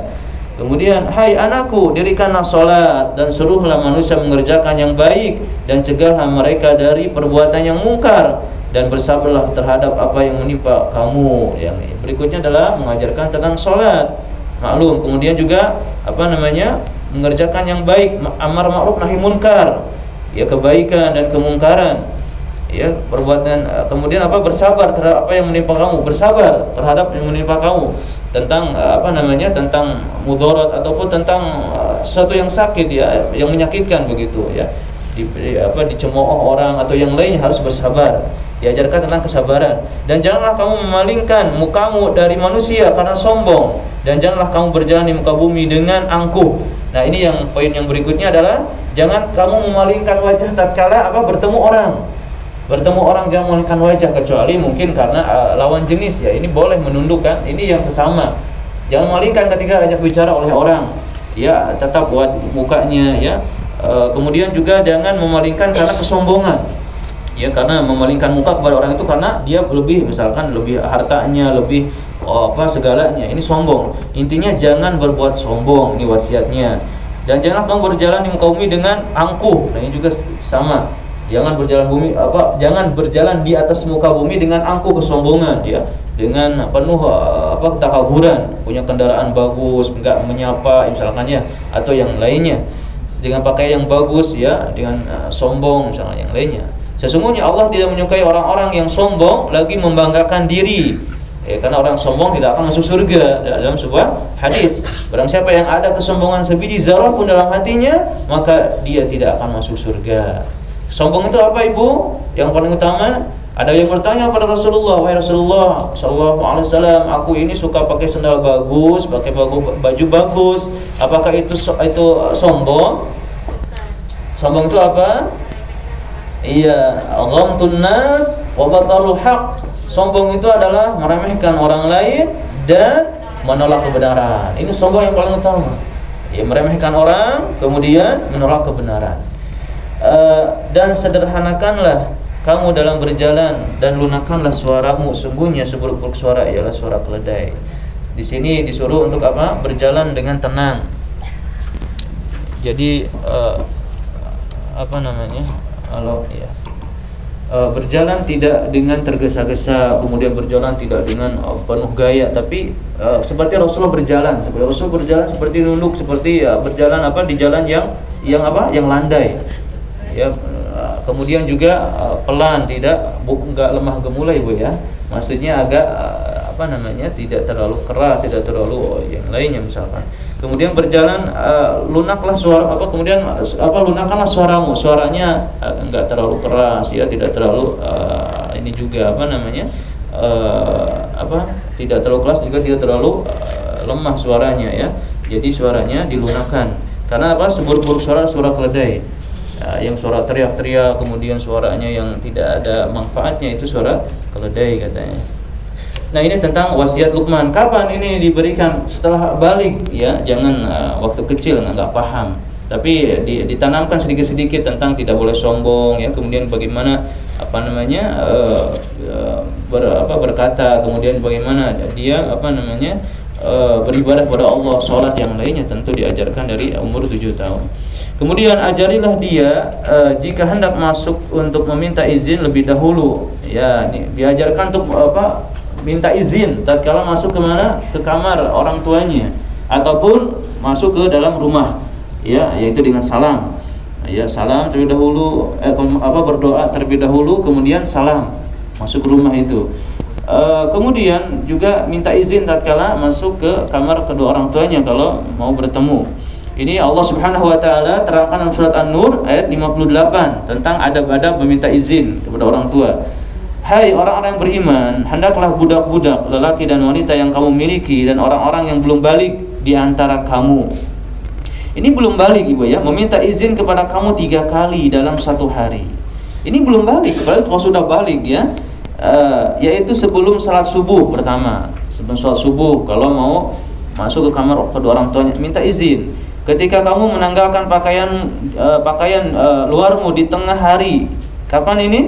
Kemudian, hai anakku, dirikanlah solat dan suruhlah manusia mengerjakan yang baik dan cegahlah mereka dari perbuatan yang mungkar dan bersabarlah terhadap apa yang menimpa kamu. Yang berikutnya adalah mengajarkan tentang solat. Maklum. Kemudian juga apa namanya mengerjakan yang baik, amar ma'ruf nahi munkar. Ya kebaikan dan kemungkaran. Ya perbuatan kemudian apa bersabar terhadap apa yang menimpa kamu, bersabar terhadap yang menimpa kamu tentang eh, apa namanya tentang mudarat ataupun tentang uh, sesuatu yang sakit ya yang menyakitkan begitu ya di, apa dicemooh orang atau yang lain harus bersabar. Diajarkan tentang kesabaran. Dan janganlah kamu memalingkan mukamu dari manusia karena sombong. Dan janganlah kamu berjalan di muka bumi dengan angkuh. Nah ini yang poin yang berikutnya adalah jangan kamu memalingkan wajah tatkala apa bertemu orang. Bertemu orang jangan memalingkan wajah kecuali mungkin karena uh, lawan jenis. Ya ini boleh menundukkan. Ini yang sesama. Jangan malingkan ketika ajak bicara oleh orang. Ya tetap buat mukanya ya uh, kemudian juga jangan memalingkan karena kesombongan. Ya karena memalingkan muka kepada orang itu karena dia lebih misalkan lebih hartanya lebih oh, apa segalanya. Ini sombong. Intinya jangan berbuat sombong ini wasiatnya. Dan janganlah kamu berjalan di muka bumi dengan angkuh. Nah ini juga sama. Jangan berjalan bumi apa jangan berjalan di atas muka bumi dengan angkuh kesombongan ya, dengan penuh eh, apa ketakaburan, punya kendaraan bagus, enggak menyapa misalkan ya atau yang lainnya. Dengan pakai yang bagus ya, dengan uh, sombong misalnya yang lainnya. Sesungguhnya Allah tidak menyukai orang-orang yang sombong lagi membanggakan diri. Ya, karena orang sombong tidak akan masuk surga dalam sebuah hadis. Barang siapa yang ada kesombongan sebiji zarah pun dalam hatinya, maka dia tidak akan masuk surga. Sombong itu apa ibu? Yang paling utama ada yang bertanya kepada Rasulullah, wahai Rasulullah Sallallahu Alaihi Wasallam, aku ini suka pakai sandal bagus, pakai baju, baju bagus. Apakah itu itu sombong? Sombong itu apa? Iya, ghamtun nas wa batarul haq. Sombong itu adalah meremehkan orang lain dan menolak kebenaran. Ini sombong yang paling utama. Ya, meremehkan orang, kemudian menolak kebenaran. Eh, dan sederhanakanlah kamu dalam berjalan dan lunakanlah suaramu sungguhnya seburuk-buruk suara ialah suara keledai. Di sini disuruh untuk apa? Berjalan dengan tenang. Jadi uh, apa namanya? Allah ya. Uh, berjalan tidak dengan tergesa-gesa, kemudian berjalan tidak dengan uh, penuh gaya, tapi uh, seperti Rasulullah berjalan, seperti Rasul berjalan seperti nunduk, seperti ya berjalan apa di jalan yang yang apa? Yang landai ya kemudian juga eh, pelan tidak enggak lemah gemulai Bu ya. Maksudnya agak eh, apa namanya tidak terlalu keras tidak terlalu oh, yang lainnya misalkan. Kemudian berjalan uh, lunaklah suara apa kemudian apa lunakkanlah suaramu. Suaranya enggak terlalu keras ya tidak terlalu uh, ini juga apa namanya uh, apa tidak terlalu keras juga tidak terlalu uh, lemah suaranya ya. Jadi suaranya dilunakkan. Karena apa? Seburuk-buruk suara suara keledai yang suara teriak-teriak kemudian suaranya yang tidak ada manfaatnya itu suara keledai katanya. Nah ini tentang wasiat Luqman. Kapan ini diberikan? Setelah balik ya, jangan uh, waktu kecil nggak paham. Tapi di, ditanamkan sedikit-sedikit tentang tidak boleh sombong ya, kemudian bagaimana apa namanya uh, uh, ber, apa berkata, kemudian bagaimana dia apa namanya uh, beribadah kepada Allah, sholat yang lainnya tentu diajarkan dari umur 7 tahun. Kemudian ajarilah dia uh, jika hendak masuk untuk meminta izin lebih dahulu. Ya, ini diajarkan untuk apa? Minta izin tatkala masuk ke mana? Ke kamar orang tuanya ataupun masuk ke dalam rumah. Ya, yaitu dengan salam. Ya, salam terlebih dahulu eh, apa berdoa terlebih dahulu kemudian salam masuk rumah itu. Uh, kemudian juga minta izin tatkala masuk ke kamar kedua orang tuanya kalau mau bertemu. Ini Allah Subhanahu wa taala terangkan dalam surat An-Nur ayat 58 tentang adab-adab meminta izin kepada orang tua. Hai orang-orang beriman, hendaklah budak-budak lelaki dan wanita yang kamu miliki dan orang-orang yang belum balik di antara kamu. Ini belum balik ibu ya, meminta izin kepada kamu tiga kali dalam satu hari. Ini belum balik, kalau sudah balik ya, uh, yaitu sebelum salat subuh pertama, sebelum salat subuh kalau mau masuk ke kamar kedua orang tuanya minta izin Ketika kamu menanggalkan pakaian uh, pakaian uh, luarmu di tengah hari, kapan ini?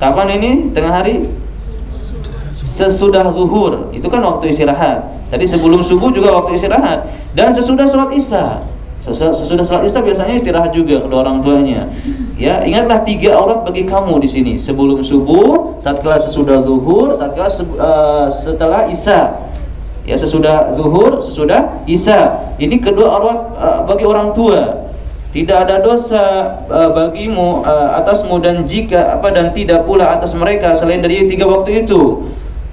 Kapan ini? Tengah hari? sesudah zuhur itu kan waktu istirahat. Tadi sebelum subuh juga waktu istirahat dan sesudah sholat isya. Sesudah sholat isya biasanya istirahat juga kedua orang tuanya. Ya, ingatlah tiga aurat bagi kamu di sini. Sebelum subuh, tatkala sesudah zuhur, tatkala uh, setelah isya. Ya, sesudah zuhur, sesudah isya. Ini kedua aurat uh, bagi orang tua. Tidak ada dosa uh, bagimu uh, atasmu dan jika apa dan tidak pula atas mereka selain dari tiga waktu itu.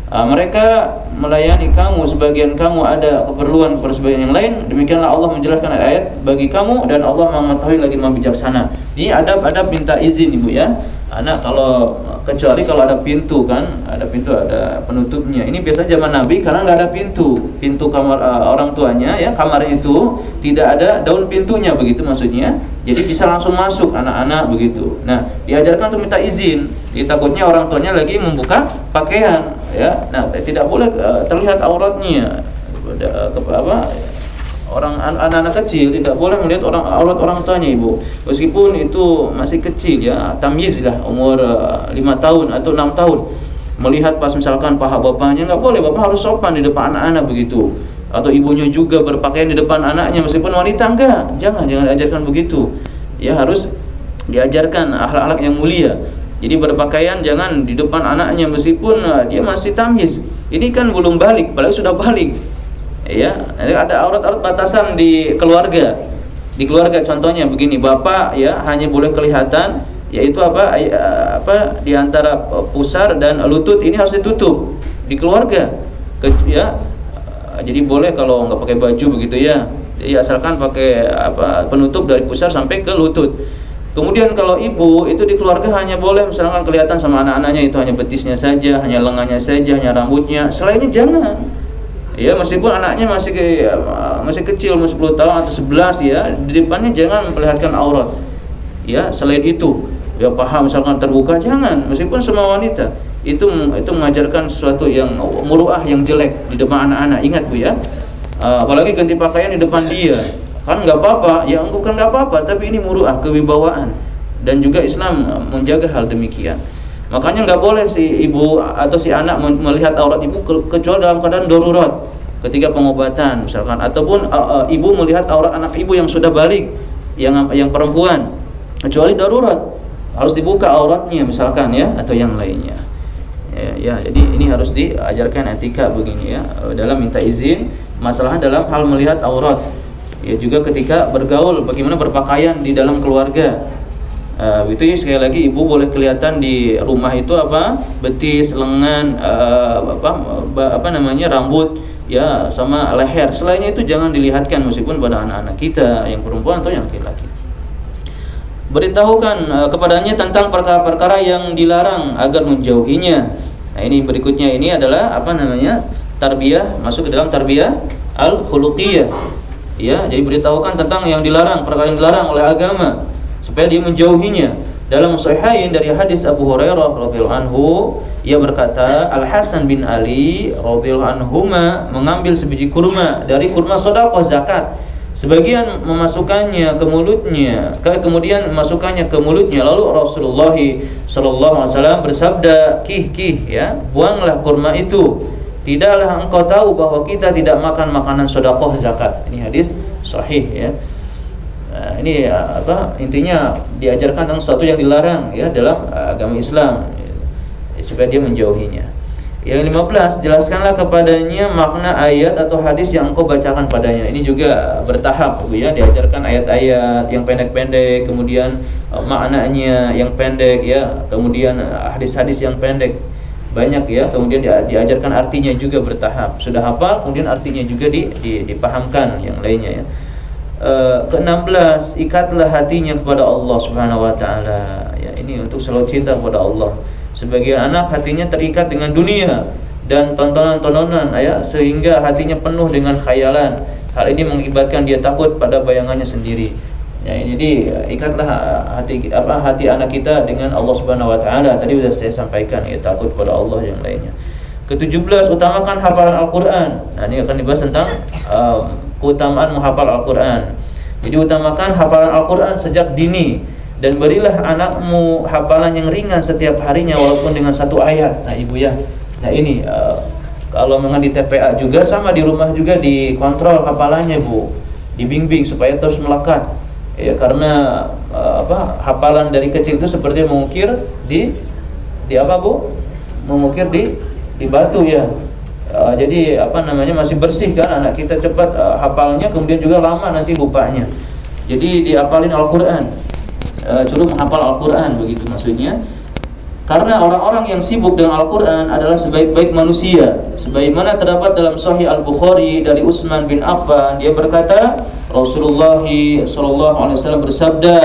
Uh, mereka melayani kamu sebagian kamu ada keperluan kepada sebagian yang lain demikianlah Allah menjelaskan ayat bagi kamu dan Allah mengetahui lagi maha bijaksana. Ini ada ada minta izin ibu ya. Anak kalau kecuali kalau ada pintu kan ada pintu ada penutupnya. Ini biasanya zaman Nabi karena nggak ada pintu. Pintu kamar uh, orang tuanya ya kamar itu tidak ada daun pintunya begitu maksudnya. Jadi bisa langsung masuk anak-anak begitu. Nah diajarkan untuk minta izin jadi takutnya orang tuanya lagi membuka pakaian ya. Nah tidak boleh uh, terlihat auratnya. Uh, apa orang anak-anak kecil tidak boleh melihat orang aurat orang tuanya ibu. Meskipun itu masih kecil ya tamyiz lah umur lima tahun atau enam tahun. Melihat pas misalkan paha bapaknya nggak boleh. Bapak harus sopan di depan anak-anak begitu. Atau ibunya juga berpakaian di depan anaknya meskipun wanita enggak. Jangan jangan diajarkan begitu. Ya harus diajarkan akhlak-akhlak yang mulia jadi berpakaian jangan di depan anaknya meskipun uh, dia masih tamyiz. Ini kan belum balik, apalagi sudah balik. Ya, ada aurat-aurat batasan di keluarga. Di keluarga contohnya begini, bapak ya hanya boleh kelihatan yaitu apa uh, apa di antara pusar dan lutut ini harus ditutup di keluarga. Ke, ya, uh, jadi boleh kalau nggak pakai baju begitu ya. Jadi asalkan pakai apa penutup dari pusar sampai ke lutut. Kemudian kalau ibu itu di keluarga hanya boleh misalkan kelihatan sama anak-anaknya itu hanya betisnya saja, hanya lengannya saja, hanya rambutnya. Selainnya jangan. Ya meskipun anaknya masih ke, masih kecil, masih 10 tahun atau 11 ya, di depannya jangan memperlihatkan aurat. Ya, selain itu, ya paham misalkan terbuka jangan, meskipun semua wanita itu itu mengajarkan sesuatu yang muruah yang jelek di depan anak-anak. Ingat Bu ya. apalagi ganti pakaian di depan dia kan nggak apa-apa. Ya bukan nggak apa-apa tapi ini muruah kewibawaan. Dan juga Islam menjaga hal demikian. Makanya nggak boleh si ibu atau si anak melihat aurat ibu kecuali dalam keadaan darurat ketika pengobatan misalkan. Ataupun uh, uh, ibu melihat aurat anak ibu yang sudah balik yang yang perempuan. Kecuali darurat. Harus dibuka auratnya misalkan ya atau yang lainnya. Ya, ya jadi ini harus diajarkan etika begini ya. Dalam minta izin masalah dalam hal melihat aurat ya juga ketika bergaul bagaimana berpakaian di dalam keluarga. Uh, itu ya sekali lagi ibu boleh kelihatan di rumah itu apa? Betis lengan uh, apa apa namanya rambut ya sama leher. Selainnya itu jangan dilihatkan meskipun pada anak-anak kita yang perempuan atau yang laki-laki. Beritahukan uh, kepadanya tentang perkara-perkara yang dilarang agar menjauhinya. Nah ini berikutnya. Ini adalah apa namanya? Tarbiyah masuk ke dalam tarbiyah al khuluqiyah ya jadi beritahukan tentang yang dilarang perkara yang dilarang oleh agama supaya dia menjauhinya. Dalam sahihain dari hadis Abu Hurairah radhiyallahu anhu ia berkata Al Hasan bin Ali radhiyallahu anhuma mengambil sebiji kurma dari kurma sedekah zakat. Sebagian memasukkannya ke mulutnya kemudian memasukkannya ke mulutnya. Lalu Rasulullah sallallahu alaihi wasallam bersabda kih kih ya buanglah kurma itu Tidaklah engkau tahu bahwa kita tidak makan makanan sodakoh zakat. Ini hadis sahih ya. Nah, ini apa intinya diajarkan tentang sesuatu yang dilarang ya dalam agama Islam ya, supaya dia menjauhinya. Yang 15 jelaskanlah kepadanya makna ayat atau hadis yang engkau bacakan padanya. Ini juga bertahap ya, diajarkan ayat-ayat yang pendek-pendek, kemudian maknanya yang pendek ya, kemudian hadis-hadis yang pendek banyak ya kemudian diajarkan artinya juga bertahap. Sudah hafal kemudian artinya juga di, di, dipahamkan yang lainnya ya. E, ke-16 ikatlah hatinya kepada Allah Subhanahu wa taala. Ya ini untuk selalu cinta kepada Allah. Sebagai anak hatinya terikat dengan dunia dan tontonan-tontonan ya sehingga hatinya penuh dengan khayalan. Hal ini mengibatkan dia takut pada bayangannya sendiri Ya, jadi ikatlah hati apa hati anak kita dengan Allah Subhanahu wa taala. Tadi sudah saya sampaikan ya takut pada Allah yang lainnya. Ke-17 utamakan hafalan Al-Qur'an. Nah, ini akan dibahas tentang um, keutamaan menghafal Al-Qur'an. Jadi utamakan hafalan Al-Qur'an sejak dini dan berilah anakmu hafalan yang ringan setiap harinya walaupun dengan satu ayat. Nah, Ibu ya, Nah ini uh, kalau memang di TPA juga sama di rumah juga dikontrol hafalannya bu, dibimbing supaya terus melekat. Ya karena uh, apa hafalan dari kecil itu seperti mengukir di di apa bu? Mengukir di di batu ya. Uh, jadi apa namanya masih bersih kan anak kita cepat uh, hafalnya kemudian juga lama nanti lupanya. Jadi diapalin Al-Qur'an. Uh, menghafal Al-Qur'an begitu maksudnya. Karena orang-orang yang sibuk dengan Al-Quran adalah sebaik-baik manusia. Sebagaimana terdapat dalam Sahih Al-Bukhari dari Utsman bin Affan Dia berkata Rasulullah SAW bersabda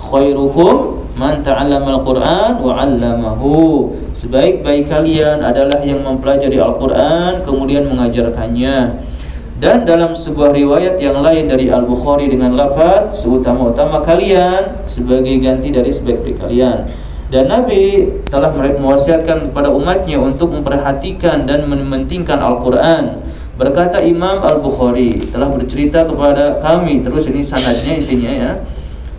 Khairukum man ta'allama Al-Quran wa 'allamahu Sebaik-baik kalian adalah yang mempelajari Al-Quran Kemudian mengajarkannya. Dan dalam sebuah riwayat yang lain dari Al-Bukhari dengan lafaz Seutama-utama kalian Sebagai ganti dari sebaik-baik kalian dan Nabi telah mewasiatkan kepada umatnya untuk memperhatikan dan mementingkan Al-Quran. Berkata Imam Al-Bukhari telah bercerita kepada kami. Terus ini sanadnya intinya ya.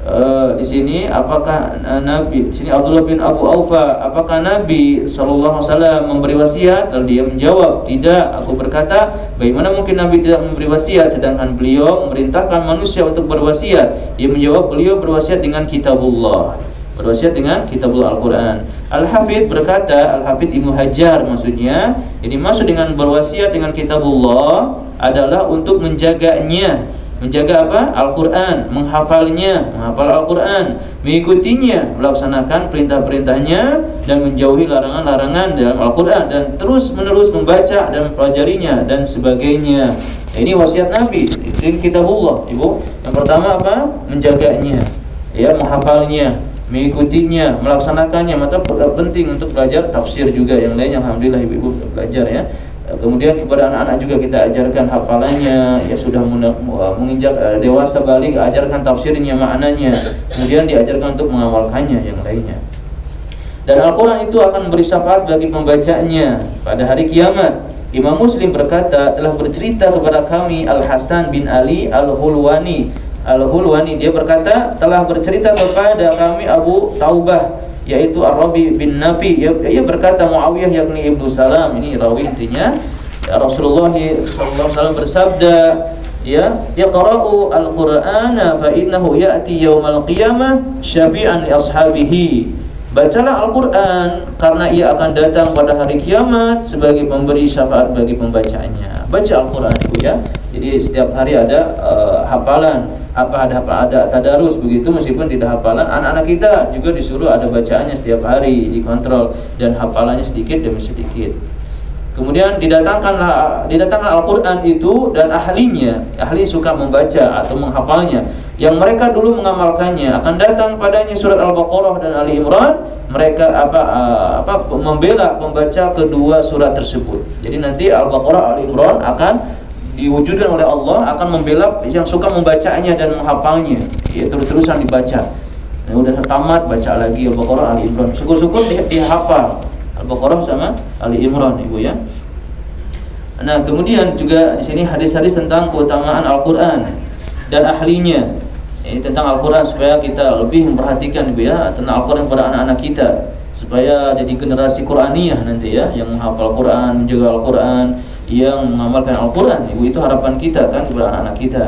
Uh, di sini apakah uh, Nabi di sini Abdullah bin Abu Aufa apakah Nabi sallallahu alaihi memberi wasiat? Lalu dia menjawab tidak. Aku berkata bagaimana mungkin Nabi tidak memberi wasiat? Sedangkan beliau memerintahkan manusia untuk berwasiat. Dia menjawab beliau berwasiat dengan kitabullah berwasiat dengan kitabul Al-Quran. Al-Hafidh berkata Al-Hafidh Ibnu Hajar maksudnya ini masuk dengan berwasiat dengan kitabullah adalah untuk menjaganya. Menjaga apa? Al-Quran menghafalnya, menghafal Al-Quran mengikutinya, melaksanakan perintah-perintahnya dan menjauhi larangan-larangan dalam Al-Quran dan terus menerus membaca dan mempelajarinya dan sebagainya. Ini wasiat Nabi ini kitabullah ibu. Yang pertama apa? menjaganya ya menghafalnya mengikutinya, melaksanakannya, maka penting untuk belajar tafsir juga yang lain. Alhamdulillah ibu-ibu belajar ya. Kemudian kepada anak-anak juga kita ajarkan hafalannya, ya sudah menginjak eh, dewasa balik, ajarkan tafsirnya, maknanya. Kemudian diajarkan untuk mengamalkannya yang lainnya. Dan Al-Quran itu akan memberi syafaat bagi pembacanya pada hari kiamat. Imam Muslim berkata telah bercerita kepada kami Al Hasan bin Ali Al Hulwani Al-Hulwani dia berkata telah bercerita kepada kami Abu Taubah yaitu Ar-Rabi bin Nafi. Ia, ia berkata Muawiyah yakni Ibnu Salam. Ini rawi intinya ya, Rasulullah sallallahu alaihi bersabda ya yaqra'u al-Qur'ana fa innahu ya'ti yaumal qiyamah syafi'an li ashabihi Bacalah Al-Quran karena ia akan datang pada hari kiamat sebagai pemberi syafaat bagi pembacanya. Baca Al-Quran ibu ya. Jadi setiap hari ada uh, hafalan apa ada apa ada tadarus begitu meskipun tidak hafalan anak-anak kita juga disuruh ada bacaannya setiap hari dikontrol dan hafalannya sedikit demi sedikit kemudian didatangkanlah didatangkan Al-Qur'an itu dan ahlinya. Ahli suka membaca atau menghafalnya. Yang mereka dulu mengamalkannya akan datang padanya surat Al-Baqarah dan Ali Imran. Mereka apa apa membela pembaca kedua surat tersebut. Jadi nanti Al-Baqarah Ali Imran akan diwujudkan oleh Allah akan membela yang suka membacanya dan menghafalnya. Ya terus-terusan dibaca. Nah, udah tamat baca lagi Al-Baqarah Ali Imran. Syukur-syukur dia, dia hafal Al-Baqarah sama Ali Imran Ibu ya. Nah kemudian juga di sini hadis-hadis tentang keutamaan Al-Qur'an dan ahlinya. Ini tentang Al-Qur'an supaya kita lebih memperhatikan Ibu ya tentang Al-Qur'an kepada anak-anak kita. Supaya jadi generasi Qur'aniyah nanti ya yang menghafal Quran, menjaga Al-Qur'an yang mengamalkan Al-Quran. Ibu itu harapan kita kan kepada anak-anak kita.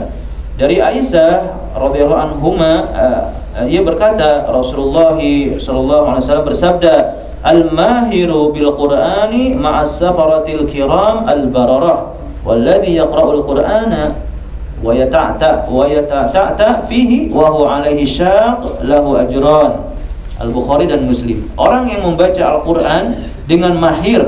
Dari Aisyah radhiyallahu anhuma uh, ia berkata Rasulullah sallallahu alaihi wasallam bersabda al-mahiru bil Qur'ani ma'as safaratil kiram al-bararah walladhi yaqra'ul Qur'ana wa yata'ta wa yata'ta fihi wa huwa alaihi syaq lahu ajran Al-Bukhari dan Muslim. Orang yang membaca Al-Qur'an dengan mahir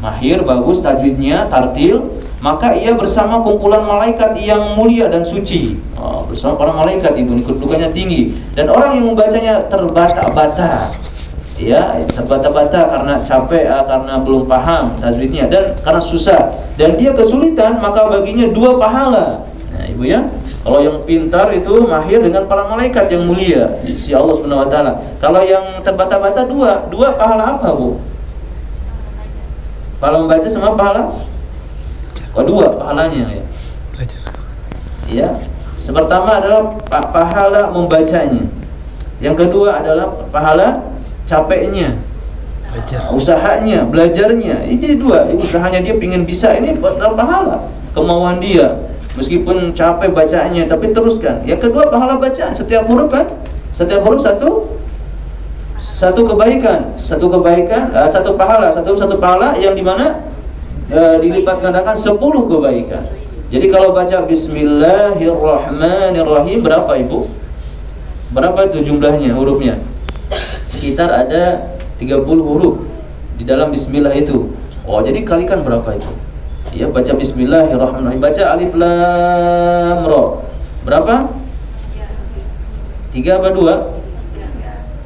mahir, bagus tajwidnya, tartil, maka ia bersama kumpulan malaikat yang mulia dan suci. Oh, bersama para malaikat ini kedudukannya tinggi dan orang yang membacanya terbata-bata. Ya, terbata-bata karena capek, ya, karena belum paham tajwidnya dan karena susah dan dia kesulitan maka baginya dua pahala. Nah, Ibu ya, kalau yang pintar itu mahir dengan para malaikat yang mulia, si Allah Subhanahu wa taala. Kalau yang terbata-bata dua, dua pahala apa, Bu? Pahala membaca sama pahala kedua pahalanya ya. Belajar. Ya. Pertama adalah pahala membacanya. Yang kedua adalah pahala capeknya. Belajar. Usahanya, belajarnya. Ini dua. Usahanya dia ingin bisa ini buat pahala. Kemauan dia. Meskipun capek bacanya, tapi teruskan. Yang kedua pahala bacaan. Setiap huruf kan? Setiap huruf satu satu kebaikan, satu kebaikan, uh, satu pahala, satu satu pahala yang di mana uh, dilipat gandakan sepuluh kebaikan. Jadi kalau baca Bismillahirrahmanirrahim berapa ibu? Berapa itu jumlahnya hurufnya? Sekitar ada 30 huruf di dalam Bismillah itu. Oh jadi kalikan berapa itu? Ya baca Bismillahirrahmanirrahim. Baca Alif Lam Ra. Berapa? Tiga apa dua?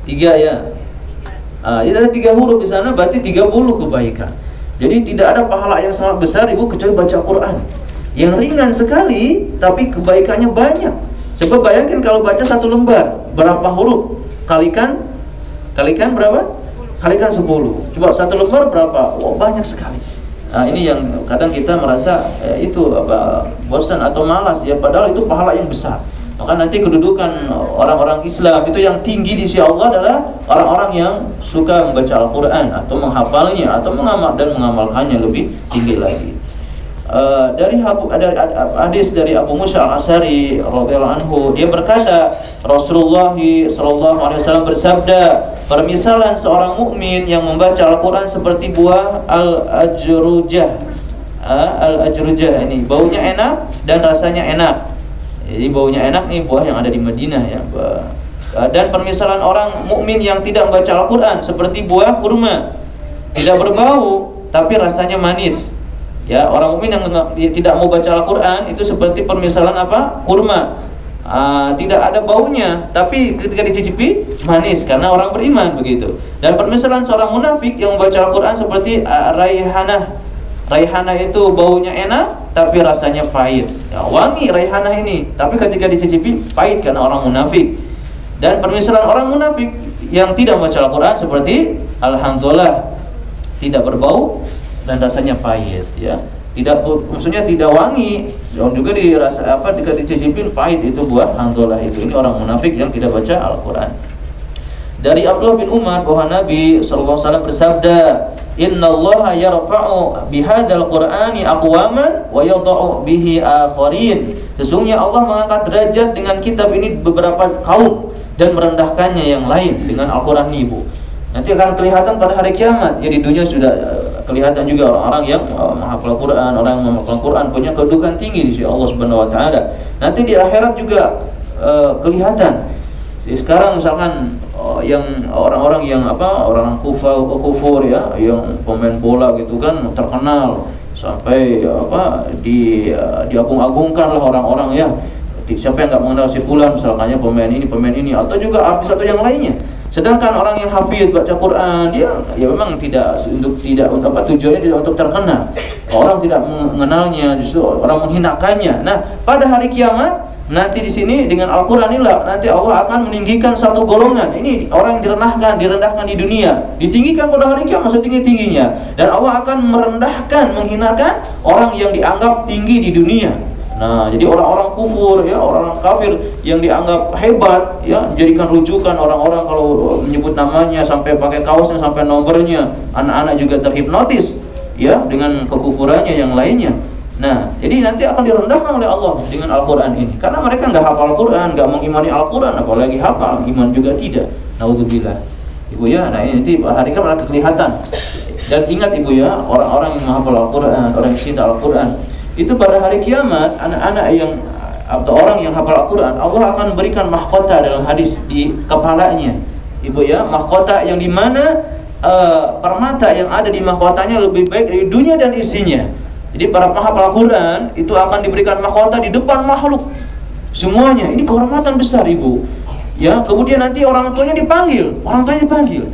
Tiga ya. Ah, ini ada tiga huruf di sana berarti 30 kebaikan. Jadi tidak ada pahala yang sangat besar ibu kecuali baca Quran yang ringan sekali tapi kebaikannya banyak. Sebab bayangkan kalau baca satu lembar berapa huruf? Kalikan kalikan berapa? Kalikan 10. Coba satu lembar berapa? Wah, banyak sekali. Nah, ini yang kadang kita merasa eh, itu apa bosan atau malas ya padahal itu pahala yang besar. Maka nanti kedudukan orang-orang Islam itu yang tinggi di sisi Allah adalah orang-orang yang suka membaca Al-Qur'an atau menghafalnya atau mengamal dan mengamalkannya lebih tinggi lagi. Uh, dari hadis dari Abu Musa al-Asari radhiyallahu anhu dia berkata Rasulullah sallallahu alaihi wasallam bersabda permisalan seorang mukmin yang membaca Al-Qur'an seperti buah al-ajrujah. Al-ajrujah ini baunya enak dan rasanya enak. Jadi baunya enak nih buah yang ada di Madinah ya. Dan permisalan orang mukmin yang tidak membaca Al-Qur'an seperti buah kurma. Tidak berbau tapi rasanya manis Ya, orang mukmin yang tidak mau baca Al-Qur'an itu seperti permisalan apa? Kurma. Uh, tidak ada baunya, tapi ketika dicicipi manis karena orang beriman begitu. Dan permisalan seorang munafik yang membaca Al-Qur'an seperti uh, raihanah. Raihanah itu baunya enak tapi rasanya pahit. Ya, wangi raihanah ini, tapi ketika dicicipi pahit karena orang munafik. Dan permisalan orang munafik yang tidak membaca Al-Qur'an seperti alhamdulillah tidak berbau dan rasanya pahit ya. Tidak maksudnya tidak wangi. Dan juga dirasa apa jika dicicipin pahit itu buah handolah itu. Ini orang munafik yang tidak baca Al-Qur'an. Dari Abdullah bin Umar bahwa Nabi SAW bersabda Inna Allah yarfa'u bihadzal Qur'ani aqwaman wa yadha'u bihi akharin. Sesungguhnya Allah mengangkat derajat dengan kitab ini beberapa kaum dan merendahkannya yang lain dengan Al-Qur'an ini Ibu Nanti akan kelihatan pada hari kiamat. Ya di dunia sudah eh, kelihatan juga orang-orang yang uh, menghafal Quran, orang yang menghafal Quran punya kedudukan tinggi di sisi Allah Subhanahu wa taala. Nanti di akhirat juga uh, kelihatan. Sekarang misalkan yang orang-orang yang apa? orang kufur kufur ya, yang pemain bola gitu kan terkenal sampai apa di uh, diagung-agungkan lah orang-orang ya. Siapa yang nggak mengenal si fulan misalkannya pemain ini, pemain ini atau juga artis atau yang lainnya Sedangkan orang yang hafid baca Quran dia ya memang tidak untuk tidak untuk apa tujuannya tidak untuk terkenal. Orang tidak mengenalnya, justru orang menghinakannya. Nah, pada hari kiamat nanti di sini dengan Al-Qur'an inilah nanti Allah akan meninggikan satu golongan. Ini orang yang direndahkan, direndahkan di dunia, ditinggikan pada hari kiamat setinggi-tingginya dan Allah akan merendahkan, menghinakan orang yang dianggap tinggi di dunia. Nah, jadi orang-orang kufur ya, orang kafir yang dianggap hebat ya, menjadikan rujukan orang-orang kalau menyebut namanya sampai pakai kaosnya sampai nomornya, anak-anak juga terhipnotis ya dengan kekufurannya yang lainnya. Nah, jadi nanti akan direndahkan oleh Allah dengan Al-Qur'an ini. Karena mereka nggak hafal Al-Qur'an, nggak mengimani Al-Qur'an, apalagi hafal, iman juga tidak. Nauzubillah. Ibu ya, nah ini nanti hari kan akan kelihatan. Dan ingat Ibu ya, orang-orang yang menghafal Al-Qur'an, orang yang cinta Al-Qur'an, itu pada hari kiamat anak-anak yang atau orang yang hafal Al-Quran Allah akan berikan mahkota dalam hadis di kepalanya. Ibu ya mahkota yang di mana uh, permata yang ada di mahkotanya lebih baik dari dunia dan isinya. Jadi para penghafal Al-Quran itu akan diberikan mahkota di depan makhluk. Semuanya. Ini kehormatan besar ibu. Ya kemudian nanti orang tuanya dipanggil. Orang tuanya dipanggil.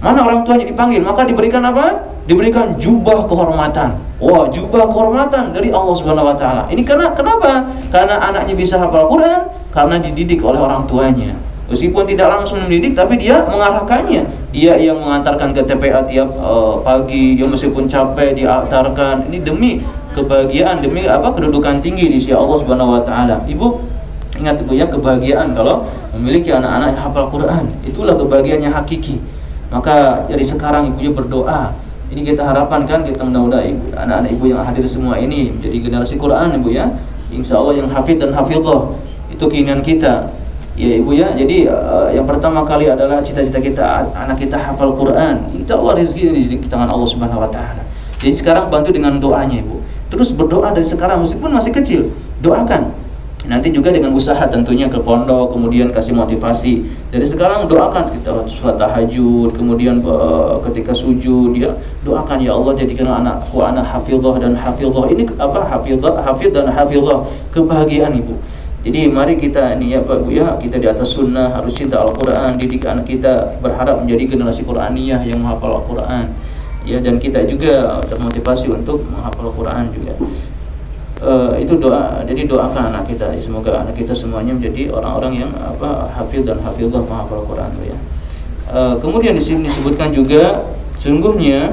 Mana orang tuanya dipanggil? Maka diberikan apa diberikan jubah kehormatan. Wah, jubah kehormatan dari Allah Subhanahu wa taala. Ini karena kenapa? Karena anaknya bisa hafal Quran karena dididik oleh orang tuanya. Meskipun tidak langsung mendidik tapi dia mengarahkannya. Dia yang mengantarkan ke TPA tiap uh, pagi, yang meskipun capek diantarkan. Ini demi kebahagiaan, demi apa? kedudukan tinggi di sisi Allah Subhanahu wa taala. Ibu ingat Ibu ya kebahagiaan kalau memiliki anak-anak yang hafal Quran. Itulah kebahagiaan yang hakiki. Maka jadi sekarang ibunya berdoa. Ini kita harapkan kan kita mudah-mudahan anak-anak ibu yang hadir semua ini menjadi generasi Quran ibu ya. Insya Allah yang hafid dan hafidhah itu keinginan kita. Ya ibu ya. Jadi uh, yang pertama kali adalah cita-cita kita anak kita hafal Quran. Kita Allah rezeki di tangan Allah Subhanahu Wa Taala. Jadi sekarang bantu dengan doanya ibu. Terus berdoa dari sekarang meskipun masih kecil, doakan Nanti juga dengan usaha tentunya ke pondok, kemudian kasih motivasi. Dari sekarang doakan kita sholat tahajud, kemudian uh, ketika sujud dia doakan ya Allah jadikan anakku anak hafizah dan hafizah. Ini apa hafizah, hafiz dan hafizah kebahagiaan ibu. Jadi mari kita ini ya Pak Bu ya, kita di atas sunnah harus cinta Al-Qur'an, didik anak kita berharap menjadi generasi Qur'aniyah yang menghafal Al-Qur'an. Ya dan kita juga termotivasi untuk menghafal Al-Qur'an juga uh, itu doa jadi doakan anak kita semoga anak kita semuanya menjadi orang-orang yang apa hafil dan hafizah penghafal Quran ya. Uh, kemudian di sini disebutkan juga sungguhnya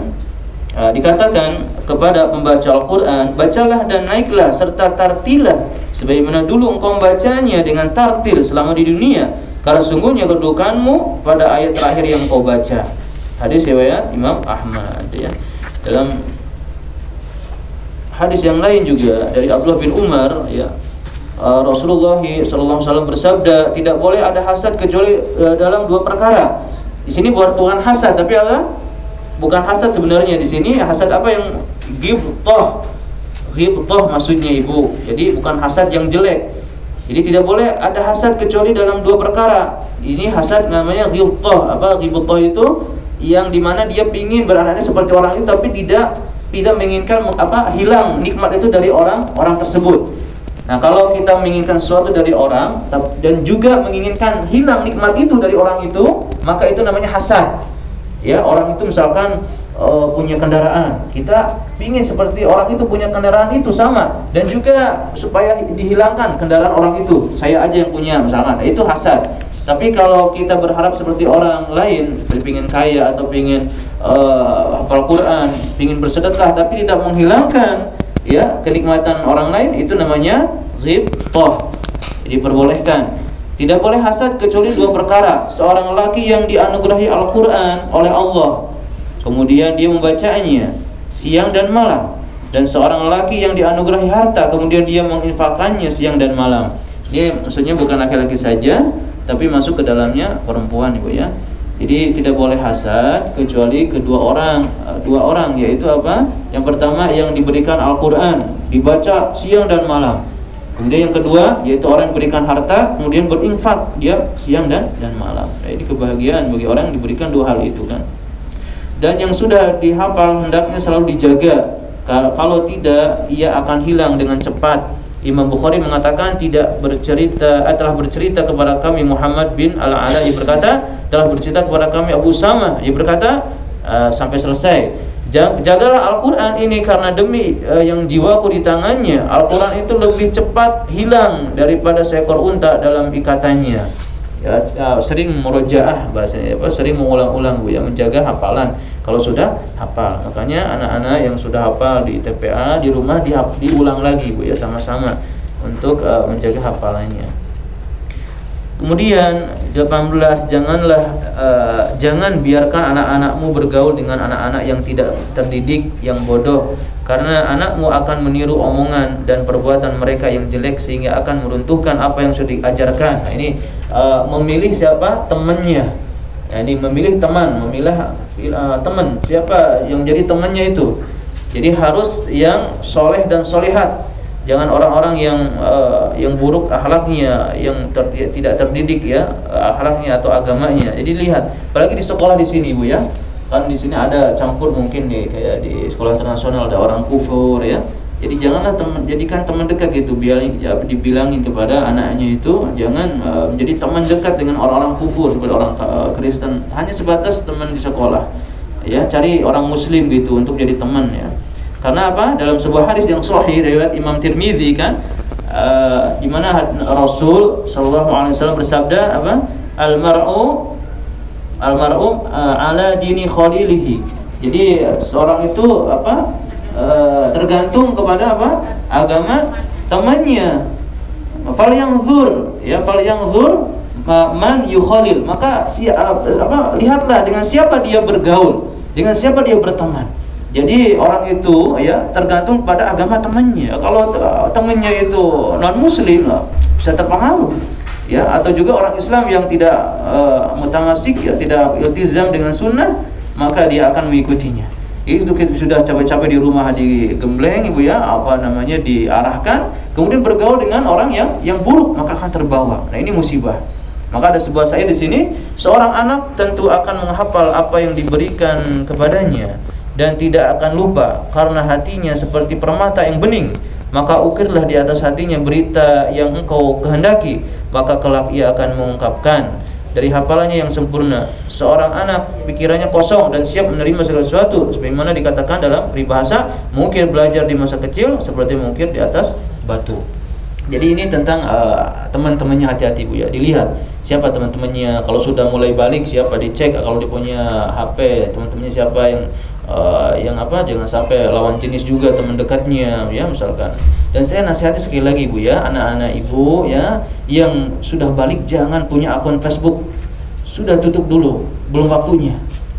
uh, dikatakan kepada pembaca Al-Qur'an bacalah dan naiklah serta tartilah sebagaimana dulu engkau membacanya dengan tartil selama di dunia karena sungguhnya kedudukanmu pada ayat terakhir yang kau baca. Hadis riwayat Imam Ahmad ya. Dalam hadis yang lain juga dari Abdullah bin Umar ya uh, Rasulullah SAW bersabda tidak boleh ada hasad kecuali uh, dalam dua perkara. Di sini bukan hasad tapi apa? Bukan hasad sebenarnya di sini hasad apa yang ghibtah. Ghibtah maksudnya Ibu. Jadi bukan hasad yang jelek. Jadi tidak boleh ada hasad kecuali dalam dua perkara. Ini hasad namanya ghibtah. Apa ghibtah itu? Yang di mana dia ingin beranaknya seperti orang itu tapi tidak tidak menginginkan apa hilang nikmat itu dari orang orang tersebut. Nah, kalau kita menginginkan sesuatu dari orang dan juga menginginkan hilang nikmat itu dari orang itu, maka itu namanya hasad. Ya, orang itu misalkan uh, punya kendaraan, kita ingin seperti orang itu punya kendaraan itu sama dan juga supaya dihilangkan kendaraan orang itu, saya aja yang punya misalkan. Itu hasad. Tapi kalau kita berharap seperti orang lain, ingin kaya atau ingin uh, hafal Quran, ingin bersedekah tapi tidak menghilangkan ya kenikmatan orang lain itu namanya ghibtah. Jadi perbolehkan. Tidak boleh hasad kecuali dua perkara. Seorang laki yang dianugerahi Al-Qur'an oleh Allah, kemudian dia membacanya siang dan malam. Dan seorang laki yang dianugerahi harta, kemudian dia menginfakannya siang dan malam. Ini maksudnya bukan laki-laki saja, tapi masuk ke dalamnya perempuan Ibu ya. Jadi tidak boleh hasad kecuali kedua orang, eh, dua orang yaitu apa? Yang pertama yang diberikan Al-Qur'an, dibaca siang dan malam. Kemudian yang kedua yaitu orang yang diberikan harta kemudian berinfak dia siang dan dan malam. Nah, ini kebahagiaan bagi orang yang diberikan dua hal itu kan. Dan yang sudah dihafal hendaknya selalu dijaga. Kalau tidak ia akan hilang dengan cepat Imam Bukhari mengatakan tidak bercerita eh, telah bercerita kepada kami Muhammad bin Al-Ala ia berkata telah bercerita kepada kami Abu Sama ia berkata uh, sampai selesai. Jagalah Al-Qur'an ini karena demi uh, yang jiwaku di tangannya. Al-Qur'an itu lebih cepat hilang daripada seekor unta dalam ikatannya ya uh, sering merojaah bahasanya apa sering mengulang-ulang Bu ya menjaga hafalan. Kalau sudah hafal. Makanya anak-anak yang sudah hafal di TPA di rumah di, diulang lagi Bu ya sama-sama untuk uh, menjaga hafalannya. Kemudian 18 janganlah uh, jangan biarkan anak-anakmu bergaul dengan anak-anak yang tidak terdidik, yang bodoh karena anakmu akan meniru omongan dan perbuatan mereka yang jelek sehingga akan meruntuhkan apa yang sudah diajarkan. Nah, ini uh, memilih siapa temannya. Nah, ini memilih teman, memilih uh, teman siapa yang jadi temannya itu. Jadi harus yang soleh dan solehat jangan orang-orang yang uh, yang buruk akhlaknya yang ter, ya, tidak terdidik ya akhlaknya atau agamanya jadi lihat apalagi di sekolah di sini bu ya kan di sini ada campur mungkin nih kayak di sekolah internasional ada orang kufur ya. Jadi janganlah teman jadikan teman dekat gitu. Biar ya, dibilangin kepada anaknya itu jangan uh, menjadi teman dekat dengan orang-orang kufur seperti orang uh, Kristen. Hanya sebatas teman di sekolah ya. Cari orang muslim gitu untuk jadi teman ya. Karena apa? Dalam sebuah hadis yang sahih riwayat Imam Tirmizi kan uh, di mana Rasul wasallam bersabda apa? Al mar'u al mar'u uh, ala dini khalilihi. Jadi seorang itu apa? Uh, tergantung kepada apa? Agama temannya. Fal yang zur, ya fal yang zur man yukhalil maka si, apa lihatlah dengan siapa dia bergaul dengan siapa dia berteman jadi orang itu ya tergantung pada agama temannya. Kalau temannya itu non muslim lah bisa terpengaruh ya atau juga orang Islam yang tidak uh, mutamasik ya tidak iltizam dengan sunnah maka dia akan mengikutinya. Itu kita sudah capek-capek di rumah di gembleng ibu ya apa namanya diarahkan kemudian bergaul dengan orang yang yang buruk maka akan terbawa. Nah ini musibah. Maka ada sebuah saya di sini seorang anak tentu akan menghafal apa yang diberikan kepadanya dan tidak akan lupa karena hatinya seperti permata yang bening maka ukirlah di atas hatinya berita yang engkau kehendaki maka kelak ia akan mengungkapkan. Dari hafalannya yang sempurna seorang anak pikirannya kosong dan siap menerima segala sesuatu sebagaimana dikatakan dalam peribahasa mungkin belajar di masa kecil seperti mungkin di atas batu jadi ini tentang uh, teman-temannya hati-hati Bu ya. Dilihat siapa teman-temannya. Kalau sudah mulai balik siapa dicek kalau dia punya HP, teman-temannya siapa yang uh, yang apa jangan sampai lawan jenis juga teman dekatnya ya misalkan. Dan saya nasihati sekali lagi Bu ya, anak-anak Ibu ya yang sudah balik jangan punya akun Facebook. Sudah tutup dulu, belum waktunya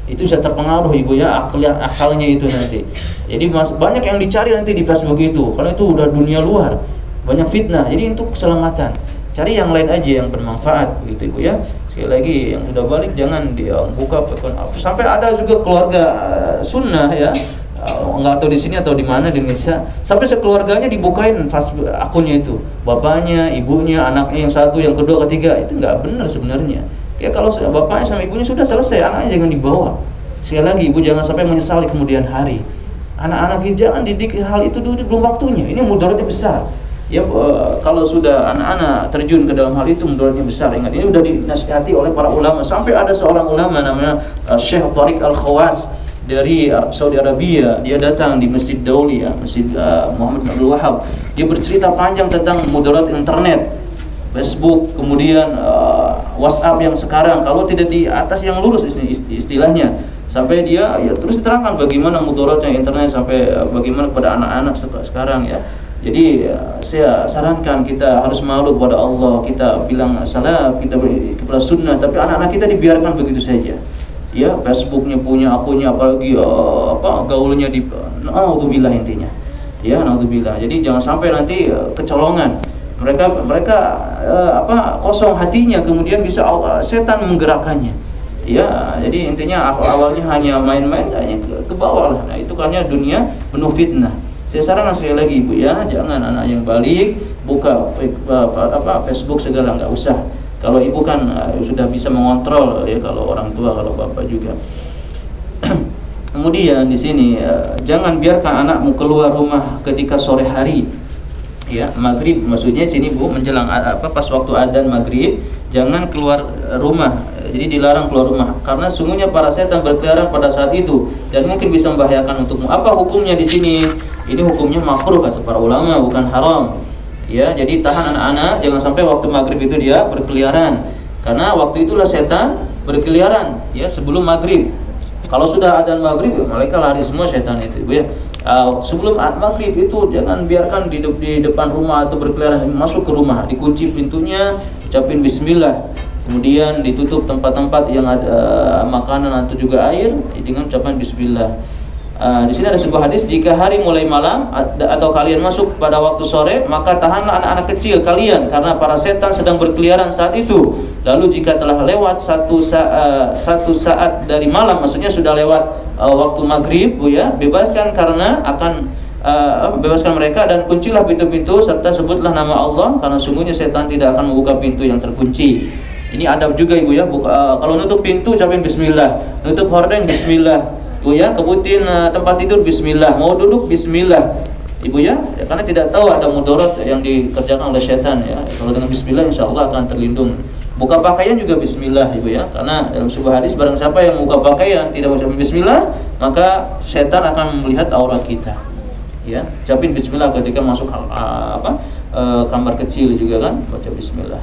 itu bisa terpengaruh ibu ya akal akalnya itu nanti jadi mas, banyak yang dicari nanti di Facebook itu karena itu udah dunia luar banyak fitnah. Jadi untuk keselamatan. Cari yang lain aja yang bermanfaat begitu ibu ya. Sekali lagi yang sudah balik jangan dia buka akun sampai ada juga keluarga uh, sunnah ya. Uh, nggak tahu di sini atau di mana di Indonesia. Sampai sekeluarganya dibukain akunnya itu. Bapaknya ibunya anaknya yang satu yang kedua ketiga. Itu nggak benar sebenarnya. Ya kalau bapaknya sama ibunya sudah selesai anaknya jangan dibawa. Sekali lagi ibu jangan sampai menyesali kemudian hari. Anak-anak jangan didik hal itu dulu belum waktunya. Ini mudaratnya besar ya uh, kalau sudah anak-anak terjun ke dalam hal itu mudaratnya besar. Ingat ini sudah dinasihati oleh para ulama. Sampai ada seorang ulama namanya uh, Syekh Tariq Al-Khawas dari uh, Saudi Arabia. Dia datang di Masjid Dauli ya Masjid uh, Muhammad Abdul Wahab. Dia bercerita panjang tentang mudarat internet Facebook kemudian uh, WhatsApp yang sekarang. Kalau tidak di atas yang lurus istilahnya. Sampai dia ya terus diterangkan bagaimana mudaratnya internet sampai uh, bagaimana pada anak-anak sekarang ya jadi saya sarankan kita harus malu kepada Allah, kita bilang salah, kita kepada sunnah, tapi anak-anak kita dibiarkan begitu saja. Ya, Facebooknya punya akunnya apalagi uh, apa gaulnya di naudzubillah intinya. Ya, naudzubillah. Jadi jangan sampai nanti uh, kecolongan. Mereka mereka uh, apa kosong hatinya kemudian bisa Allah, setan menggerakkannya. Ya, jadi intinya awalnya hanya main-main ke, ke bawah lah. Nah, itu karena dunia penuh fitnah. Saya sarankan sekali lagi ibu ya, jangan anak yang balik buka apa Facebook segala nggak usah. Kalau ibu kan uh, sudah bisa mengontrol ya kalau orang tua kalau bapak juga. Kemudian di sini uh, jangan biarkan anakmu keluar rumah ketika sore hari. Ya, maghrib maksudnya sini Bu menjelang apa pas waktu adzan maghrib jangan keluar rumah jadi dilarang keluar rumah karena sungguhnya para setan berkeliaran pada saat itu dan mungkin bisa membahayakan untukmu. Apa hukumnya di sini? Ini hukumnya makruh kata para ulama, bukan haram. Ya, jadi tahan anak-anak jangan sampai waktu maghrib itu dia berkeliaran karena waktu itulah setan berkeliaran ya sebelum maghrib. Kalau sudah adzan maghrib, mereka lari semua setan itu, ya. Uh, sebelum maghrib itu jangan biarkan di, de di depan rumah atau berkeliaran masuk ke rumah, dikunci pintunya, ucapin bismillah kemudian ditutup tempat-tempat yang ada uh, makanan atau juga air dengan ucapan bismillah. Uh, di sini ada sebuah hadis jika hari mulai malam atau kalian masuk pada waktu sore maka tahanlah anak-anak kecil kalian karena para setan sedang berkeliaran saat itu. Lalu jika telah lewat satu saat, uh, satu saat dari malam maksudnya sudah lewat uh, waktu maghrib bu ya bebaskan karena akan uh, bebaskan mereka dan kuncilah pintu-pintu serta sebutlah nama Allah karena sungguhnya setan tidak akan membuka pintu yang terkunci. Ini adab juga ibu ya. Buka, uh, kalau nutup pintu ucapin Bismillah. Nutup hordeng Bismillah. Ibu ya. Kebutin uh, tempat tidur Bismillah. Mau duduk Bismillah. Ibu ya, ya karena tidak tahu ada mudarat yang dikerjakan oleh setan ya. Kalau dengan Bismillah Insya Allah akan terlindung. Buka pakaian juga Bismillah ibu ya, karena dalam sebuah hadis barang siapa yang buka pakaian tidak mengucapkan Bismillah maka setan akan melihat aurat kita. Ya, ucapin Bismillah ketika masuk uh, apa uh, kamar kecil juga kan baca Bismillah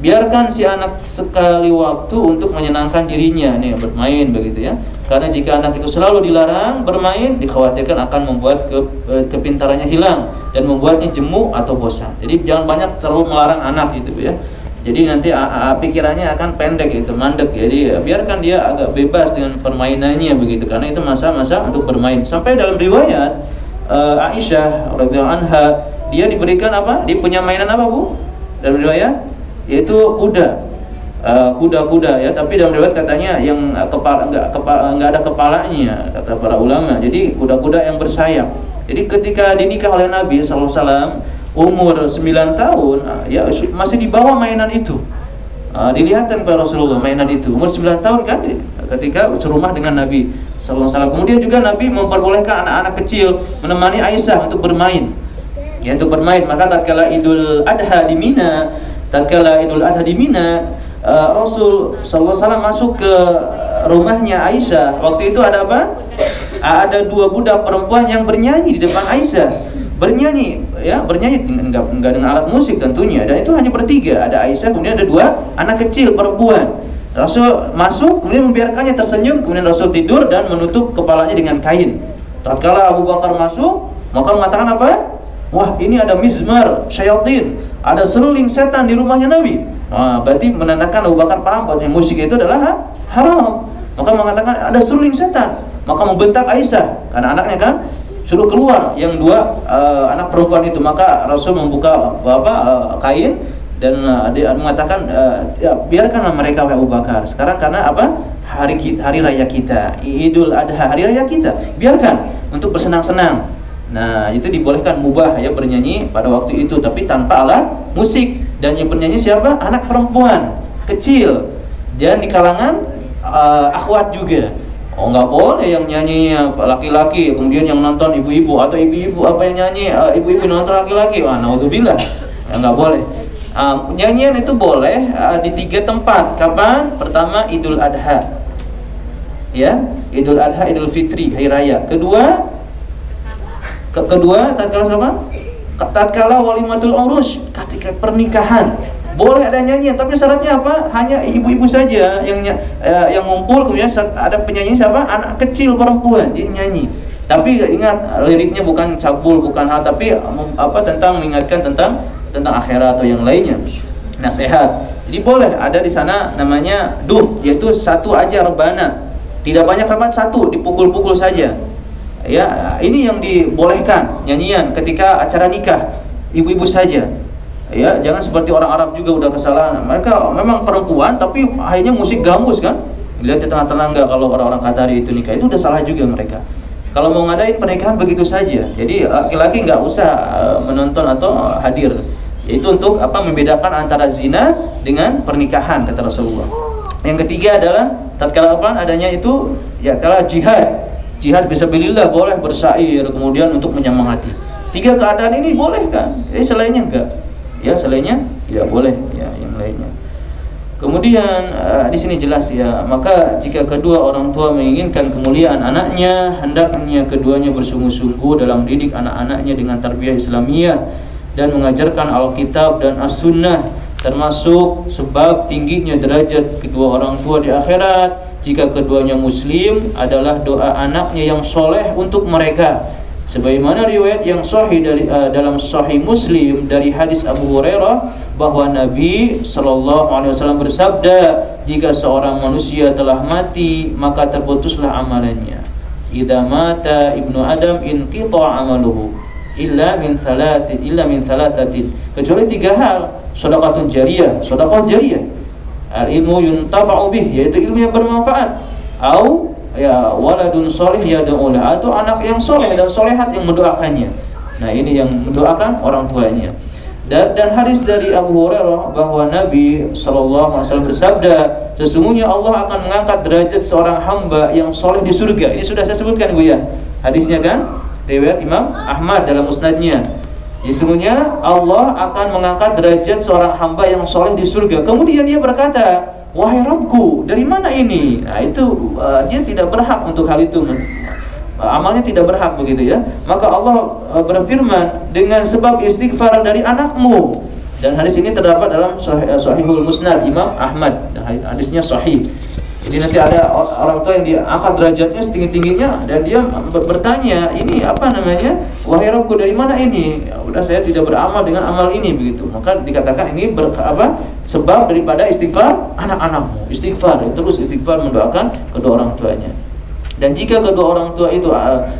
biarkan si anak sekali waktu untuk menyenangkan dirinya nih bermain begitu ya karena jika anak itu selalu dilarang bermain dikhawatirkan akan membuat ke, e, kepintarannya hilang dan membuatnya jemu atau bosan jadi jangan banyak terlalu melarang anak itu ya Jadi nanti pikirannya akan pendek itu, mandek. Jadi biarkan dia agak bebas dengan permainannya begitu karena itu masa-masa untuk bermain. Sampai dalam riwayat uh, Aisyah radhiyallahu anha dia diberikan apa? Dia punya mainan apa, Bu? Dalam riwayat yaitu kuda. Uh, kuda-kuda ya, tapi dalam riwayat katanya yang kepala enggak kepala enggak ada kepalanya kata para ulama. Jadi kuda-kuda yang bersayap. Jadi ketika dinikah oleh Nabi sallallahu alaihi umur 9 tahun ah, ya masih dibawa mainan itu uh, dilihatkan kepada Rasulullah mainan itu umur 9 tahun kan ketika serumah dengan Nabi sallallahu kemudian juga Nabi memperbolehkan anak-anak kecil menemani Aisyah untuk bermain ya untuk bermain maka tatkala Idul Adha di Mina tatkala Idul Adha di Mina uh, Rasul sallallahu masuk ke rumahnya Aisyah. Waktu itu ada apa? Ada dua budak perempuan yang bernyanyi di depan Aisyah. Bernyanyi ya bernyanyi enggak enggak dengan alat musik tentunya. Dan itu hanya bertiga. Ada Aisyah kemudian ada dua anak kecil perempuan. Rasul masuk kemudian membiarkannya tersenyum. Kemudian Rasul tidur dan menutup kepalanya dengan kain. Tatkala Abu Bakar masuk maka mengatakan apa wah ini ada mizmar syayatin. Ada seruling setan di rumahnya Nabi. Nah, berarti menandakan Abu Bakar paham bahwa musik itu adalah haram. Maka mengatakan ada seruling setan. Maka membentak Aisyah karena anaknya kan suruh keluar. Yang dua uh, anak perempuan itu. Maka Rasul membuka apa uh, kain dan uh, dia mengatakan uh, ya, biarkanlah mereka Abu Bakar. Sekarang karena apa? Hari kita, hari raya kita. Idul Adha hari raya kita. Biarkan untuk bersenang-senang nah itu dibolehkan mubah ya bernyanyi pada waktu itu tapi tanpa alat musik dan yang bernyanyi siapa anak perempuan kecil dan di kalangan uh, akhwat juga Oh nggak boleh yang nyanyi laki-laki, kemudian yang nonton ibu-ibu atau ibu-ibu apa yang nyanyi uh, ibu-ibu nonton laki-laki. Wah, naudzubillah. Ya nggak boleh. Uh, nyanyian itu boleh uh, di tiga tempat. Kapan? Pertama Idul Adha. Ya, Idul Adha, Idul Fitri, hari raya. Kedua ke kedua tatkala apa? Tatkala walimatul urus, ketika pernikahan. Boleh ada nyanyian tapi syaratnya apa? Hanya ibu-ibu saja yang uh, yang ngumpul kemudian ada penyanyi siapa? Anak kecil perempuan jadi nyanyi. Tapi ingat liriknya bukan cabul bukan hal tapi apa tentang mengingatkan tentang tentang akhirat atau yang lainnya. Nasihat. Jadi boleh ada di sana namanya duf yaitu satu aja rebana. Tidak banyak rebat satu dipukul-pukul saja ya ini yang dibolehkan nyanyian ketika acara nikah ibu-ibu saja. Ya jangan seperti orang Arab juga udah kesalahan. Mereka memang perempuan tapi akhirnya musik gambus kan? Lihat di tengah-tengah enggak kalau orang-orang Qatari itu nikah itu udah salah juga mereka. Kalau mau ngadain pernikahan begitu saja. Jadi laki-laki nggak usah eh, menonton atau hadir. Itu untuk apa membedakan antara zina dengan pernikahan kata Rasulullah. Yang ketiga adalah tatkala apa adanya itu ya kalau jihad jihad bisa bilillah boleh bersair kemudian untuk menyemangati. Tiga keadaan ini boleh kan? Eh selainnya enggak. Ya selainnya tidak boleh ya yang lainnya. Kemudian uh, di sini jelas ya maka jika kedua orang tua menginginkan kemuliaan anaknya hendaknya keduanya bersungguh-sungguh dalam didik anak-anaknya dengan tarbiyah Islamiyah dan mengajarkan Alkitab dan As-Sunnah termasuk sebab tingginya derajat kedua orang tua di akhirat jika keduanya muslim adalah doa anaknya yang soleh untuk mereka. Sebagaimana riwayat yang sahih dari uh, dalam sahih Muslim dari hadis Abu Hurairah bahwa Nabi sallallahu alaihi wasallam bersabda jika seorang manusia telah mati maka terputuslah amalannya. Idza mata ibnu adam in qita amaluhu illa min thalathin illa min thalathatin kecuali tiga hal sedekahun jariyah sedekah jariyah al ilmu yuntafa'u bih yaitu ilmu yang bermanfaat au ya waladun soleh ya doa atau anak yang soleh dan solehat yang mendoakannya. Nah ini yang mendoakan orang tuanya. Dan, dan hadis dari Abu Hurairah bahwa Nabi Shallallahu Alaihi Wasallam bersabda, sesungguhnya Allah akan mengangkat derajat seorang hamba yang soleh di surga. Ini sudah saya sebutkan bu ya, hadisnya kan, riwayat Imam Ahmad dalam musnadnya. Sesungguhnya Allah akan mengangkat derajat seorang hamba yang soleh di surga. Kemudian dia berkata, wahai Rabbku, dari mana ini? Nah, itu uh, dia tidak berhak untuk hal itu. Uh, amalnya tidak berhak begitu ya. Maka Allah uh, berfirman dengan sebab istighfar dari anakmu. Dan hadis ini terdapat dalam uh, Sahihul Musnad Imam Ahmad. Hadisnya sahih. Jadi nanti ada orang tua yang dia angkat derajatnya setinggi-tingginya dan dia bertanya, ini apa namanya? Wahai Rabbku dari mana ini? Ya, udah saya tidak beramal dengan amal ini begitu. Maka dikatakan ini ber, apa? Sebab daripada istighfar anak-anakmu. Istighfar, terus istighfar mendoakan kedua orang tuanya. Dan jika kedua orang tua itu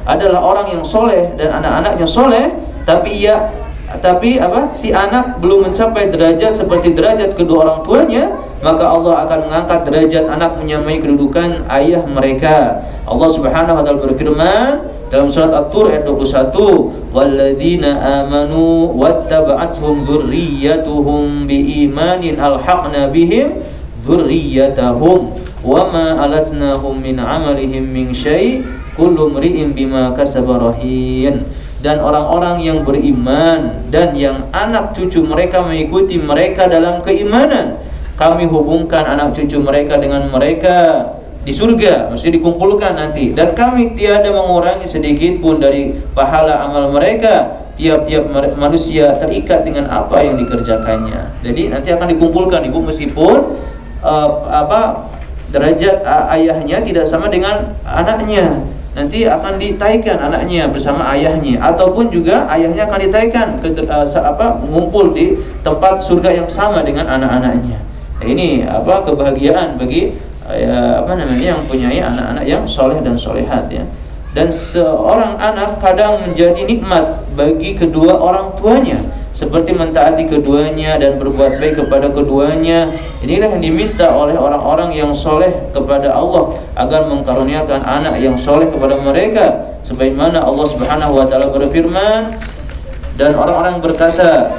adalah orang yang soleh dan anak-anaknya soleh, tapi ia tapi apa? Si anak belum mencapai derajat seperti derajat kedua orang tuanya maka Allah akan mengangkat derajat anak menyamai kedudukan ayah mereka. Allah Subhanahu wa taala berfirman dalam surat At-Tur ayat 21 walladzina amanu wattaba'athum dzurriyyatuhum biimanin alhaqna bihim dzurriyyatahum wama alatnahum min amalihim min syai' kullu mri'in bima kasaba rahin dan orang-orang yang beriman dan yang anak cucu mereka mengikuti mereka dalam keimanan. Kami hubungkan anak cucu mereka dengan mereka di surga mesti dikumpulkan nanti. Dan kami tiada mengurangi sedikit pun dari pahala amal mereka. Tiap-tiap manusia terikat dengan apa yang dikerjakannya. Jadi nanti akan dikumpulkan ibu meskipun uh, apa derajat ayahnya tidak sama dengan anaknya nanti akan ditaikan anaknya bersama ayahnya ataupun juga ayahnya akan ditaikan ke apa mengumpul di tempat surga yang sama dengan anak-anaknya. Nah, ini apa kebahagiaan bagi uh, apa namanya yang punya anak-anak yang soleh dan solehat ya. Dan seorang anak kadang menjadi nikmat bagi kedua orang tuanya seperti mentaati keduanya dan berbuat baik kepada keduanya. Inilah yang diminta oleh orang-orang yang soleh kepada Allah agar mengkaruniakan anak yang soleh kepada mereka. Sebagaimana Allah Subhanahu Wa Taala berfirman dan orang-orang berkata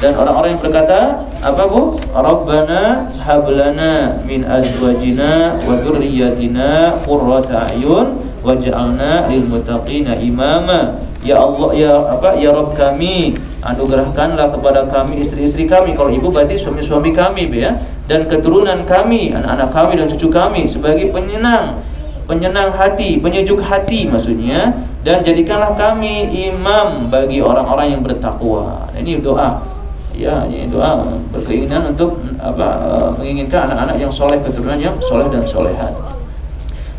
dan orang-orang yang berkata apa bu? Rabbana hablana min azwajina wa dzurriyyatina qurrata ayun waj'alna lil muttaqina imama. Ya Allah ya apa ya Rabb kami anugerahkanlah kepada kami istri-istri kami. Kalau ibu berarti suami-suami kami ya. Dan keturunan kami anak-anak kami dan cucu kami sebagai penyenang penyenang hati penyejuk hati maksudnya. Dan jadikanlah kami imam bagi orang-orang yang bertakwa. Ini doa ya ini doa berkeinginan untuk apa eh, menginginkan anak-anak yang soleh keturunan yang soleh dan solehat.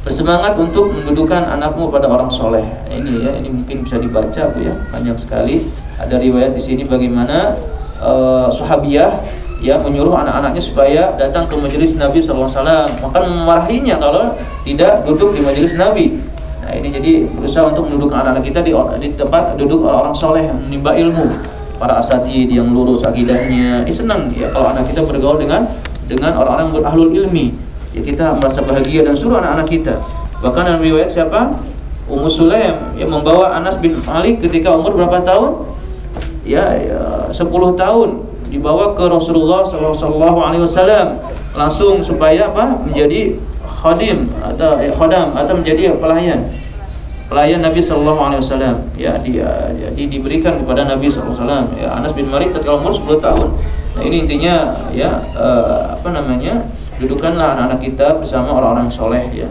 Bersemangat untuk mendudukan anakmu pada orang soleh. Ini ya ini mungkin bisa dibaca bu ya. Panjang sekali. Ada riwayat di sini bagaimana uh, sahabiah ya menyuruh anak-anaknya supaya datang ke majelis Nabi SAW bahkan memarahinya kalau tidak duduk di majelis Nabi. Nah ini jadi berusaha untuk mendudukkan anak-anak kita di, di tempat duduk orang soleh menimba ilmu para asatid yang lurus akidahnya. Ini senang ya kalau anak kita bergaul dengan dengan orang-orang berahlul ilmi. Ya kita merasa bahagia dan suruh anak-anak kita. Bahkan dalam riwayat siapa? Ummu Sulaim yang membawa Anas bin Malik ketika umur berapa tahun? Ya, ya 10 tahun. Dibawa ke Rasulullah sallallahu alaihi wasallam. Langsung supaya apa? Menjadi khadim atau eh, khodam atau menjadi pelayan pelayan Nabi sallallahu alaihi wasallam. Ya dia jadi diberikan kepada Nabi sallallahu alaihi wasallam. Ya Anas bin Malik ketika umur 10 tahun. Nah ini intinya ya uh, apa namanya dudukanlah anak-anak kita bersama orang-orang soleh ya.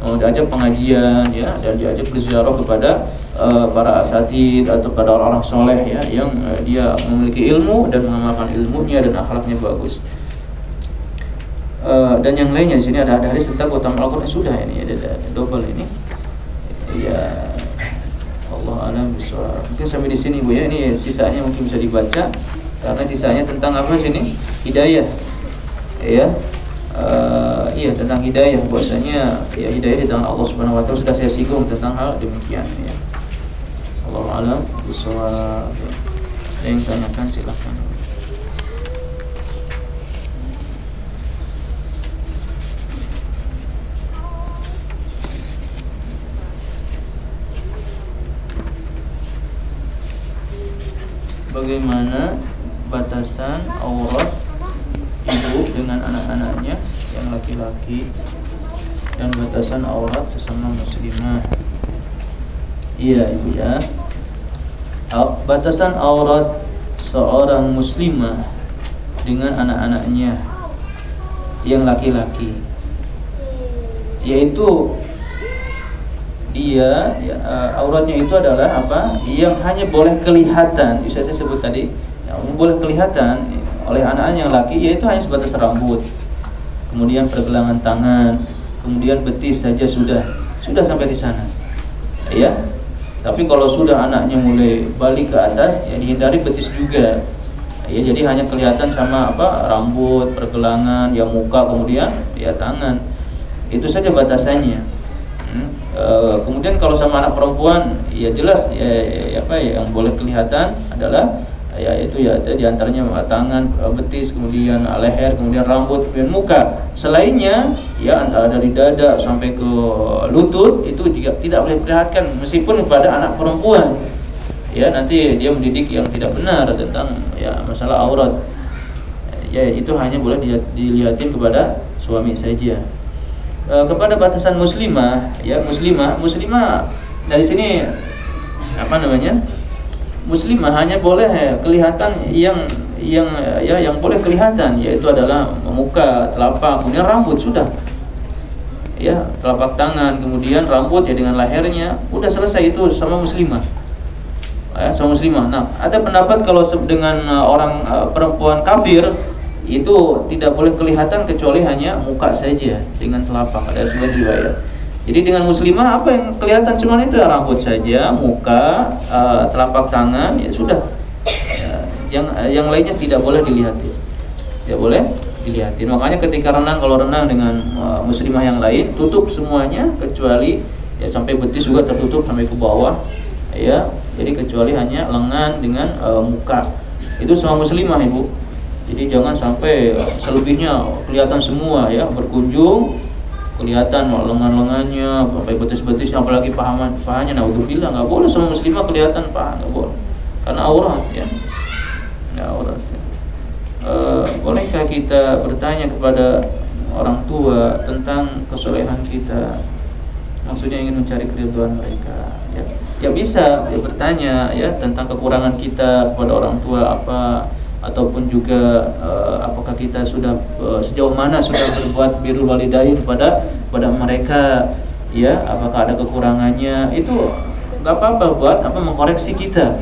Oh, diajak pengajian ya dan diajak berziarah kepada uh, para asatid atau pada orang-orang soleh ya yang uh, dia memiliki ilmu dan mengamalkan ilmunya dan akhlaknya bagus. Uh, dan yang lainnya di sini ada hadis tentang kota Al-Quran sudah ini ada, ada, ada double ini ya Allah alam mungkin sampai di sini bu ya. Ini sisanya mungkin bisa dibaca karena sisanya tentang apa sini? Hidayah. Ya uh, iya tentang hidayah. Bahwasanya ya hidayah di tangan Allah Subhanahu wa taala sudah saya singgung tentang hal demikian ya. Allah alam bisawab. Yang tanyakan silakan. Bagaimana batasan aurat ibu dengan anak-anaknya yang laki-laki dan batasan aurat sesama muslimah. Iya ibu ya. Batasan aurat seorang muslimah dengan anak-anaknya yang laki-laki yaitu dia ya, auratnya itu adalah apa? Yang hanya boleh kelihatan. Bisa saya sebut tadi yang boleh kelihatan oleh anak-anak yang laki yaitu hanya sebatas rambut. Kemudian pergelangan tangan kemudian betis saja sudah sudah sampai di sana. Ya tapi kalau sudah anaknya mulai balik ke atas ya dihindari betis juga. Ya jadi hanya kelihatan sama apa rambut pergelangan ya muka kemudian ya tangan. Itu saja batasannya hmm. e, kemudian kalau sama anak perempuan ya jelas ya, ya apa ya yang boleh kelihatan adalah ya itu ya itu di antaranya tangan betis kemudian leher kemudian rambut kemudian muka. Selainnya ya antara dari dada sampai ke lutut itu juga tidak boleh diperlihatkan meskipun kepada anak perempuan. Ya nanti dia mendidik yang tidak benar tentang ya masalah aurat. Ya itu hanya boleh dilihatin kepada suami saja e, kepada batasan muslimah ya muslimah muslimah dari sini apa namanya muslimah hanya boleh kelihatan yang yang ya yang boleh kelihatan yaitu adalah muka, telapak, kemudian rambut sudah. Ya, telapak tangan, kemudian rambut ya dengan lehernya, udah selesai itu sama muslimah. Ya, sama muslimah. Nah, ada pendapat kalau dengan uh, orang uh, perempuan kafir itu tidak boleh kelihatan kecuali hanya muka saja dengan telapak. Ada sebuah riwayat. Jadi dengan muslimah apa yang kelihatan cuma itu rambut saja, muka, uh, telapak tangan, ya sudah. Ya, yang yang lainnya tidak boleh dilihat. Tidak boleh dilihatin. Makanya ketika renang kalau renang dengan uh, muslimah yang lain, tutup semuanya kecuali ya sampai betis juga tertutup sampai ke bawah. Ya, jadi kecuali hanya lengan dengan uh, muka. Itu semua muslimah, Ibu. Jadi jangan sampai selebihnya kelihatan semua ya, berkunjung kelihatan lengan-lengannya sampai betis-betisnya apalagi pahaman pahanya nah untuk bilang nggak boleh sama muslimah kelihatan paha nggak boleh. Karena aurat ya. Ya aurat ya. E, bolehkah kita bertanya kepada orang tua tentang kesolehan kita? Maksudnya ingin mencari keriduan mereka ya. Ya bisa ya bertanya ya tentang kekurangan kita kepada orang tua apa ataupun juga uh, apakah kita sudah uh, sejauh mana sudah berbuat biru walidain pada pada mereka ya apakah ada kekurangannya itu nggak apa-apa buat apa mengkoreksi kita.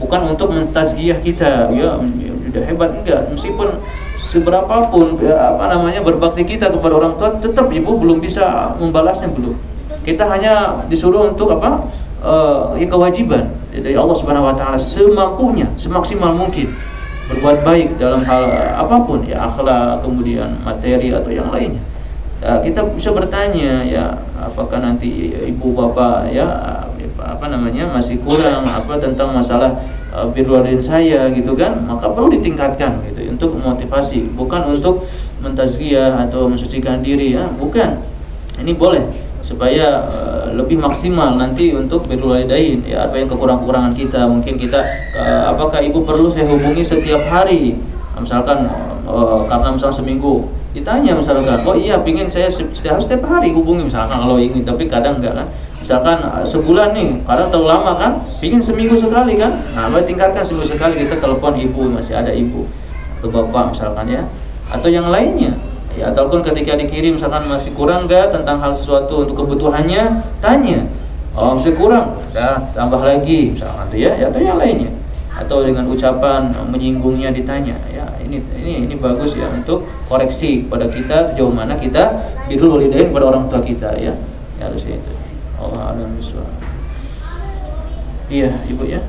Bukan untuk mentazkiyah kita ya sudah hebat enggak. Meskipun seberapapun ya, apa namanya berbakti kita kepada orang tua tetap ibu belum bisa membalasnya belum. Kita hanya disuruh untuk apa uh, ya kewajiban dari Allah Subhanahu wa taala semampunya semaksimal mungkin berbuat baik dalam hal eh, apa pun ya akhlak kemudian materi atau yang lainnya. Ya, kita bisa bertanya ya apakah nanti ibu bapak ya apa namanya masih kurang apa tentang masalah uh, birrulin saya gitu kan maka perlu ditingkatkan gitu untuk motivasi bukan untuk mentazkiyah atau mensucikan diri ya bukan. Ini boleh supaya uh, lebih maksimal nanti untuk berwalidain ya apa yang kekurangan-kekurangan kita. Mungkin kita uh, apakah ibu perlu saya hubungi setiap hari? Misalkan uh, karena misalnya seminggu. Ditanya misalkan oh iya pingin saya setiap setiap hari hubungi misalkan kalau ingin tapi kadang enggak kan? Misalkan sebulan nih kadang terlalu lama kan? Pingin seminggu sekali kan? Nah tingkatkan seminggu sekali kita telepon ibu masih ada ibu atau bapak misalkan ya atau yang lainnya ya ataupun ketika dikirim misalkan masih kurang enggak tentang hal sesuatu untuk kebutuhannya tanya. Oh masih kurang ya tambah lagi. Misalkan itu ya, ya atau yang lainnya. Atau dengan ucapan menyinggungnya ditanya. Ya ini ini ini bagus ya untuk koreksi pada kita sejauh mana kita birrul walidain pada orang tua kita ya. Ya harus itu. Allah alam iya ibu ya